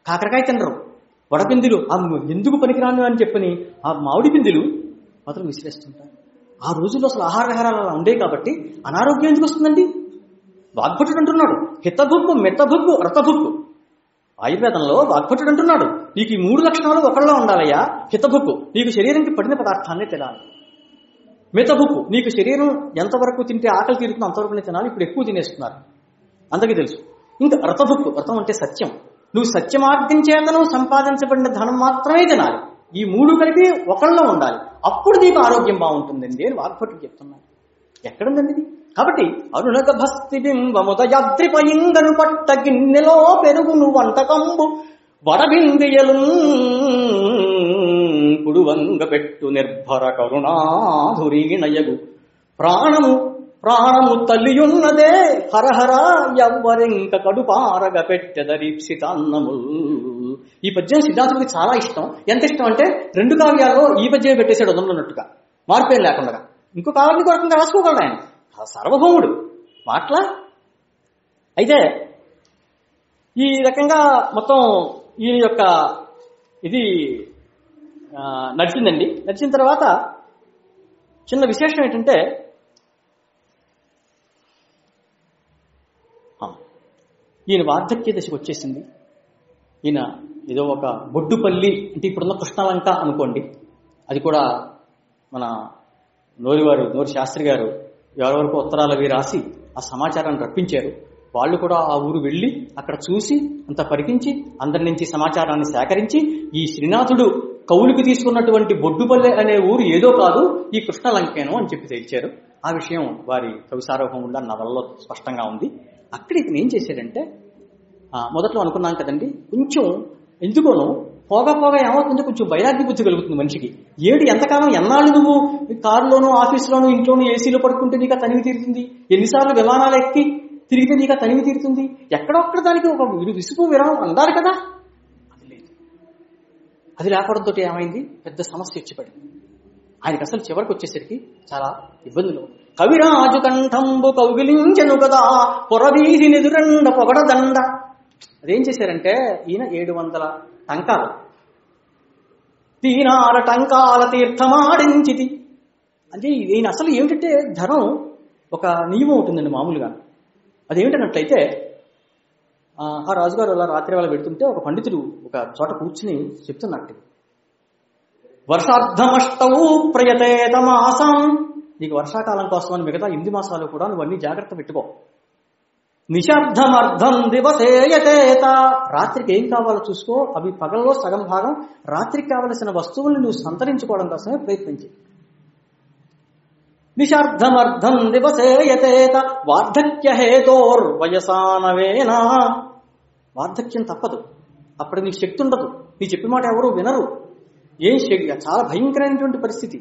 కాకరకాయ తినరు. వడపిందులు. ఎందుకు పనికిరాను అని చెప్పని ఆ మామిడి పిందులు మాత్రం విసిరేస్తుంటారు. ఆ రోజుల్లో అసలు ఆహార విహారాలు అలా ఉండేవి కాబట్టి అనారోగ్యం ఎందుకు వస్తుందండి? వాగ్భటుడు అంటున్నాడు హితభుక్కు మెత్తభుక్కు రతభుక్కు ఆయుర్వేదంలో వాగ్భటుడు అంటున్నాడు నీకు ఈ మూడు లక్షణాలు ఒకళ్ళలో ఉండాలయ్యా హితభుక్కు. నీకు శరీరంకి పడిన పదార్థాన్ని తినాలి. మితభుక్కు నీకు శరీరం ఎంతవరకు తింటే ఆకలి తీరుతుందో అంతవరకు తినాలి ఇప్పుడు ఎక్కువ తినేస్తున్నారు. అందరికీ తెలుసు. ఇంకా రతభుక్కు రథం అంటే సత్యం. నువ్వు సత్యమార్గం చేతను సంపాదించబడిన ధనం మాత్రమే తినాలి. ఈ మూడు కలిపి ఒకళ్ళలో ఉండాలి. అప్పుడు నీకు ఆరోగ్యం బాగుంటుందండి అని వాగ్భటుడు చెప్తున్నాడు ఎక్కడుందండి ఇది? కాబట్టి అరుణక భస్తి బింబముదయాద్రిపయింగను పట్ట గిన్నెలో పెరుగును వంటకంబు వడబిందియలు కుడువంగ పెట్టు నిర్భర కరుణాధురీణయగు ప్రాణము ప్రాణము తల్లియున్నదే హరహర ఎవ్వరింక కడుపారగ పెట్టెదరీప్సితాన్నముల్ ఈ పద్యం సిద్ధాంతుడికి చాలా ఇష్టం. ఎంత ఇష్టం అంటే రెండు కావ్యాల్లో ఈ పద్యం పెట్టేశాడు వదలన్నట్టుగా మార్పేం లేకుండా. ఇంకో కావ్యాన్ని కొరకంగా రాసుకోగలడు ఆయన. ఆ మాట్లా? అయితే ఈ రకంగా మొత్తం ఈ యొక్క ఇది నడిచిందండి. నడిచిన తర్వాత చిన్న విశేషం ఏంటంటే ఈయన వార్ధక్య దశకు వచ్చేసింది. ఈయన ఏదో ఒక బొడ్డుపల్లి అంటే ఇప్పుడున్న కృష్ణలంక అనుకోండి. అది కూడా మన నోరివారు నోరి శాస్త్రి గారు ఎవరెవరికో ఉత్తరాలు అవి రాసి ఆ సమాచారాన్ని రప్పించారు. వాళ్ళు కూడా ఆ ఊరు వెళ్ళి అక్కడ చూసి అంత పరికించి అందరి నుంచి సమాచారాన్ని సేకరించి ఈ శ్రీనాథుడు కౌలుకి తీసుకున్నటువంటి బొడ్డుపల్లె అనే ఊరు ఏదో కాదు ఈ కృష్ణలంకేను అని చెప్పి తెలిచారు. ఆ విషయం వారి కవి సార్వభౌముల నవలలో స్పష్టంగా ఉంది. అక్కడ ఇతను ఏం చేశాడంటే మొదట్లో అనుకున్నాం కదండి కొంచెం ఎందుకోనో? పోగా పోగా ఏమవుతుందో? కొంచెం వైరాగ్య బుద్ధి కలుగుతుంది మనిషికి. ఏడు ఎంతకాలం ఎన్నాళ్ళు నువ్వు కారులోను ఆఫీసులోను ఇంట్లోనూ ఏసీలో పడుకుంటే నీకు తనివి తీరుతుంది? ఎన్నిసార్లు విమానాలు ఎక్కి తిరిగితే నీకు తనివి తీరుతుంది? ఎక్కడొక్కడ దానికి ఒక విరు- విసుగు విరామం అందాలి కదా? అది లేదు. అది లేకపోవడంతో ఏమైంది? పెద్ద సమస్య వచ్చి పడింది ఆయనకి అసలు చివరికి వచ్చేసరికి చాలా ఇబ్బందులు. కవిరాజు కంఠంబు కౌగిలించెను కదా పొరవీధి నిదురండ పొగడదండ. అదేం చేశారంటే ఈయన ఏడు వందల టంకాలు. తీనాల టంకాల తీర్థమాడించితి. అంటే ఈయన అసలు ఏమిటంటే ధనం ఒక నియమం ఉంటుందండి మామూలుగా. అదేమిటన్నట్లయితే ఆ ఆ రాజుగారు అలా రాత్రి వేళ పెడుతుంటే ఒక పండితుడు ఒక చోట కూర్చుని చెప్తున్నట్టు వర్షార్థమష్టవు ప్రయతేత మాసం నీకు వర్షాకాలం కోసం అని మిగతా ఎనిమిది మాసాలు కూడా నువ్వు అన్ని జాగ్రత్త పెట్టుకో. నిశ్శబ్దమర్థం దివసేయతేత రాత్రికి ఏం కావాలో చూసుకో అవి పగల్లో సగం భాగం. రాత్రికి కావలసిన వస్తువుల్ని నువ్వు సంతరించుకోవడం కోసమే ప్రయత్నించి. నిశార్థమర్థం దివసేయతేత వార్ధక్య హేతోర్ వయసానవేనా వార్ధక్యం తప్పదు. అప్పుడు నీకు శక్తి ఉండదు. నీ చెప్పిన మాట ఎవరు వినరు. ఏం శక్తి? చాలా భయంకరమైనటువంటి పరిస్థితి.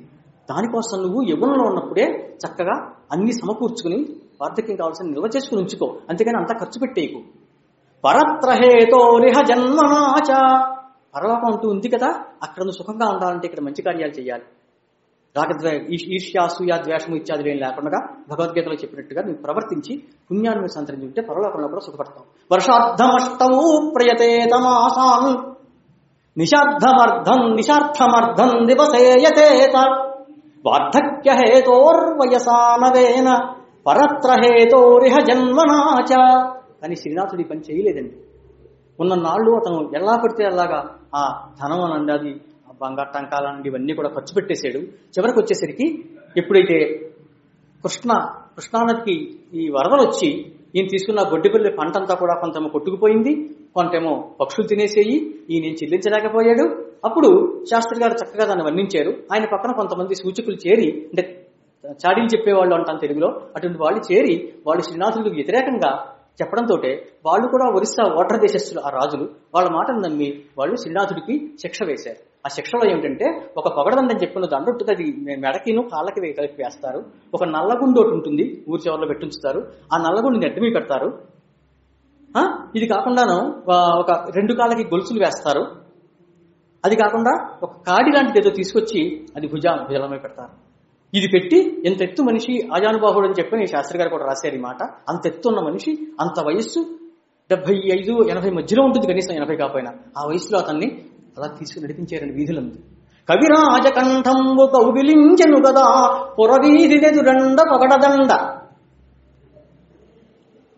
దానికోసం నువ్వు యవ్వనంలో ఉన్నప్పుడే చక్కగా అన్ని సమకూర్చుకుని వార్ధక్యం కావాల్సిన నిల్వ చేసుకుని ఉంచుకో. అంతేగాని అంతా ఖర్చు పెట్టేయకు. పరత్రహేతో రిహ జన్మనాచ పరలోకం అంటూ ఉంది కదా అక్కడ నువ్వు సుఖంగా ఉండాలంటే ఇక్కడ మంచి కార్యాలు చేయాలి. రాగద్వే ఈర్ష్యాసూయ ద్వేషము ఇత్యాదులు ఏం లేకుండా భగవద్గీతలో చెప్పినట్టుగా నువ్వు ప్రవర్తించి పుణ్యాన్ని సంతరించుకుంటే పరలోకంలో కూడా సుఖపడతావు. వర్షార్థమష్టము ప్రయతేతమాసాన్ నిషార్థమర్థం నిషార్థమర్థం దివసేయతేత వార్ధక్య హేతోర్వయసానవేన పరత్ర హేతోరిహ జన్మనాచ కానీ శ్రీనాథుడు ఈ పని చేయలేదండి. ఉన్న నాళ్ళు అతను ఎలా పడితే అలాగా ఆ ధనం అనండి అది ఆ బంగారు టంకాలండి ఇవన్నీ కూడా ఖర్చు పెట్టేశాడు. చివరికి వచ్చేసరికి ఎప్పుడైతే కృష్ణ కృష్ణానదికి ఈ వరదలు వచ్చి ఈయన తీసుకున్న గొడ్డిపల్లి పంట అంతా కూడా కొంతేమో కొట్టుకుపోయింది. కొంతేమో పక్షులు తినేసేయి. ఈయన చెల్లించలేకపోయాడు. అప్పుడు శాస్త్రి గారు చక్కగా దాన్ని వర్ణించారు. ఆయన పక్కన కొంతమంది సూచకులు చేరి అంటే చాడీలు చెప్పేవాళ్ళు అంటాం తెలుగులో. అటువంటి వాళ్ళు చేరి వాళ్ళు శ్రీనాథుడికి వ్యతిరేకంగా చెప్పడంతో వాళ్ళు కూడా ఒరిస్సా ఓటర్ దేశస్తులు ఆ రాజులు. వాళ్ళ మాటను నమ్మి వాళ్ళు శ్రీనాథుడికి శిక్ష వేశారు. ఆ శిక్షలో ఏమిటంటే ఒక పొగడదండని చెప్పిన దండొట్టుగా అది మెడకిను కాళ్ళకి కలిపి వేస్తారు. ఒక నల్లగుండు ఒకటి ఉంటుంది ఊరి చివరిలో పెట్టుంచుతారు ఆ నల్లగుండు నెట్టమి పెడతారు ఇది కాకుండాను ఒక రెండు కాళ్ళకి గొలుసులు వేస్తారు. అది కాకుండా ఒక కాడి లాంటిది ఏదో తీసుకొచ్చి అది భుజ భుజలమే పెడతారు ఇది పెట్టి ఎంత ఎత్తు మనిషి ఆజానుబాహుడు అని చెప్పి శాస్త్రి గారు కూడా రాశారు ఈ మాట. అంత ఎత్తు ఉన్న మనిషి అంత వయస్సు డెబ్బై ఐదు ఎనభై మధ్యలో ఉంటుంది కనీసం ఎనభై కాకపోయినా. ఆ వయసులో అతన్ని అలా తీసుకుని నడిపించారని వీధులందు కవిరాజ కంఠంబు కౌగిలించెను కదా పురవీధి నెదురండ పొగడదండ.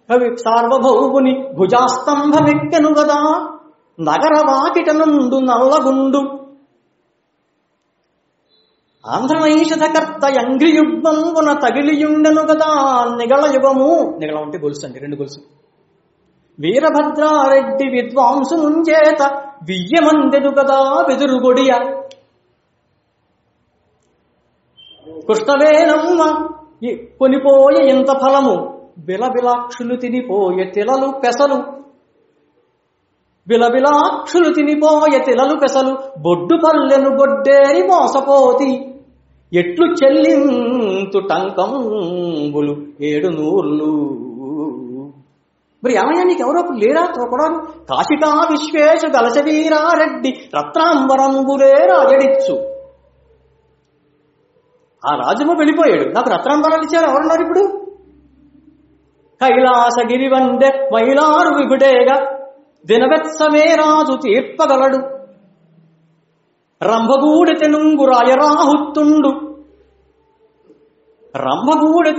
కవి సార్వభౌముని భుజాస్తంభమెక్కెను గదా నగర వాకిట నుండు నల్లగుండు ఆంధ్రమైషధకర్త యంగ్రియుగ్మంబున తగిలియుండెను గదా నిగళ యుగము నిగళ అంటే గొలుసు అండి రెండు గొలుసు. వీరభద్రారెడ్డి విద్వాంసు ముంచేత వియ్యమందెను గదా వెదురుగొడియ. కృష్ణవేణమ్మ కొనిపోయే ఎంత ఫలము. బిలబిలాక్షులు తినిపోయే తిలలు పెసలు. బిలబిలాక్షులు తినిపోయే తిలలు పెసలు. బొడ్డు పల్లెను గొడ్డేరి మోసపోతి. ఎట్లు చెల్లింతు టంకంబులు ఏడు నూర్లు. మరి ఏమయ్యా నీకు ఎవరో లేరా? తోకడాను కాశికా విశ్వేశ గలసవీరారెడ్డి రత్నాంబరంబులే రాజడిచ్చు. ఆ రాజుమ వెళ్ళిపోయాడు. నాకు రత్నాంబరాలు ఇచ్చారు. ఎవరున్నారు ఇప్పుడు? కైలాసగిరి వందె మైలారు విగుడేగా దినవెత్సమే రాజు తీర్పగలడు. రంభగూడి తెనుంగు రాయరాహుత్తుండు రంభగూడి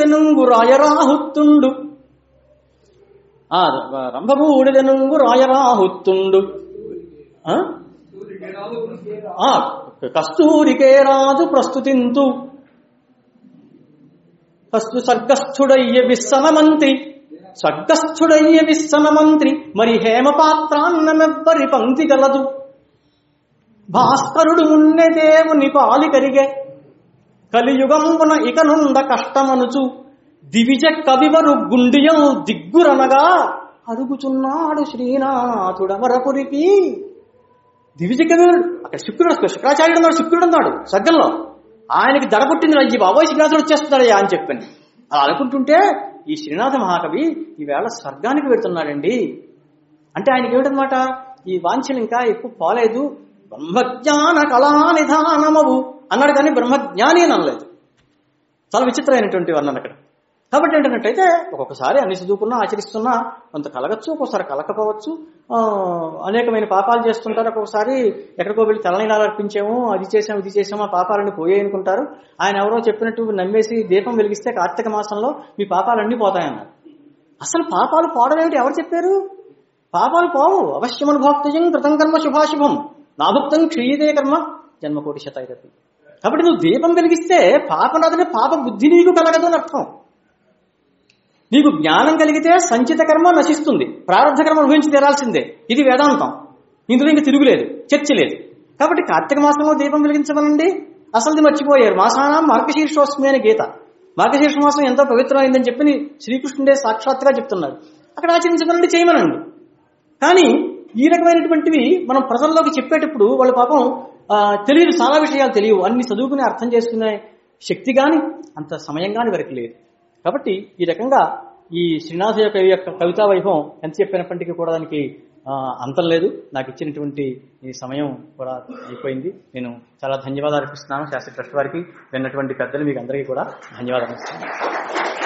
రాయరాహుత్తుండు. ఆ రంభగూడి తెనుంగు రాయరాహుత్తుండు. ఆ? ఆ, కస్తూరికే రాజు ప్రస్తుతింతు. ఫస్ట్ సర్గస్థుడయ్య విస్సన మంత్రి స్వర్గస్థుడయ్య విస్సన మంత్రి మరి హేమపాత్రాన్నమెవ్వరి పంక్తి గలదు? భాస్కరుడు మున్నె దేవుని పాలికరిగే. కలియుగంబున ఇకనుండ కష్టమనుచు దివిజ కవివరు గుండియం దిగ్గురనగా అరుగుచున్నాడు శ్రీనాథుడమరపురికి. దివిజ కవివరుడు అక్కడ శుక్రుడు శుక్రాచార్యుడు ఉన్నాడు శుక్రుడు ఉన్నాడు సగ్గంలో ఆయనకి దడ పుట్టింది అయ్యి బాబోయ్ శ్రీనాథుడు వచ్చేస్తున్నాడయ్యా అని చెప్పాను. అలా అనుకుంటుంటే ఈ శ్రీనాథ మహాకవి ఈవేళ స్వర్గానికి వెళ్తున్నాడండి. అంటే ఆయనకి ఏమిటనమాట ఈ వాంఛలు ఇంకా ఎక్కువ పోలేదు. బ్రహ్మజ్ఞాన కళా నిధానమవు. అన్నాడు కానీ బ్రహ్మజ్ఞాని అని అనలేదు. చాలా విచిత్రమైనటువంటి వర్ణన అక్కడ. కాబట్టి ఏంటంటే ఒక్కొక్కసారి అన్ని చదువుకున్నా ఆచరిస్తున్నా కొంత కలగచ్చు ఒక్కోసారి కలకపోవచ్చు. అనేకమైన పాపాలు చేస్తుంటారు. ఒక్కొక్కసారి ఎక్కడికో వెళ్ళి తలనీలాలు అర్పించాము అది చేసాము ఇది చేసాము ఆ పాపాలన్నీ పోయాయి అనుకుంటారు. ఆయన ఎవరో చెప్పినట్టు నమ్మేసి దీపం వెలిగిస్తే కార్తీక మాసంలో మీ పాపాలన్నీ పోతాయన్నారు. అసలు పాపాలు పోవడం ఏమిటి? ఎవరు చెప్పారు? పాపాలు పోవు. అవశ్యమనుభోక్తజం కృతం కర్మ శుభాశుభం. నాభుక్తం క్షీయదే కర్మ. జన్మకోటి శతాయిరతి కాబట్టి నువ్వు దీపం వెలిగిస్తే పాపం రాదని పాప బుద్ధి నీకు కలగదు అని అర్థం. నీకు జ్ఞానం కలిగితే సంచిత కర్మ నశిస్తుంది. ప్రారంభ కర్మ ఊహించి తీరాల్సిందే. ఇది వేదాంతం. ఇందులో ఇంక తిరుగులేదు చర్చ లేదు. కాబట్టి కార్తీక మాసంలో దీపం వెలిగించమనండి. అసలుది మర్చిపోయారు. మాసానం మార్గశీర్షోస్మి అని గీత. మార్గశీర్ష మాసం ఎంతో పవిత్రమైందని చెప్పి శ్రీకృష్ణుడే సాక్షాత్తుగా చెప్తున్నాడు. అక్కడ ఆచరించమనండి చేయమనండి. కానీ ఈ రకమైనటువంటివి మనం ప్రజల్లోకి చెప్పేటప్పుడు వాళ్ళ పాపం తెలియదు చాలా విషయాలు తెలియవు. అన్ని చదువుకుని అర్థం చేసుకునే శక్తి కానీ అంత సమయం కానీ వరకు లేదు. కాబట్టి ఈ రకంగా ఈ శ్రీనాథ యొక్క ఈ యొక్క కవితా వైభవం ఎంత చెప్పినప్పటికీ కూడా దానికి అంతం లేదు. నాకు ఇచ్చినటువంటి ఈ సమయం కూడా అయిపోయింది. నేను చాలా ధన్యవాదాలు అర్పిస్తున్నాను. శాస్త్రి ట్రస్ట్ వారికి విన్నటువంటి పెద్దలు మీకు అందరికీ కూడా ధన్యవాదాలు.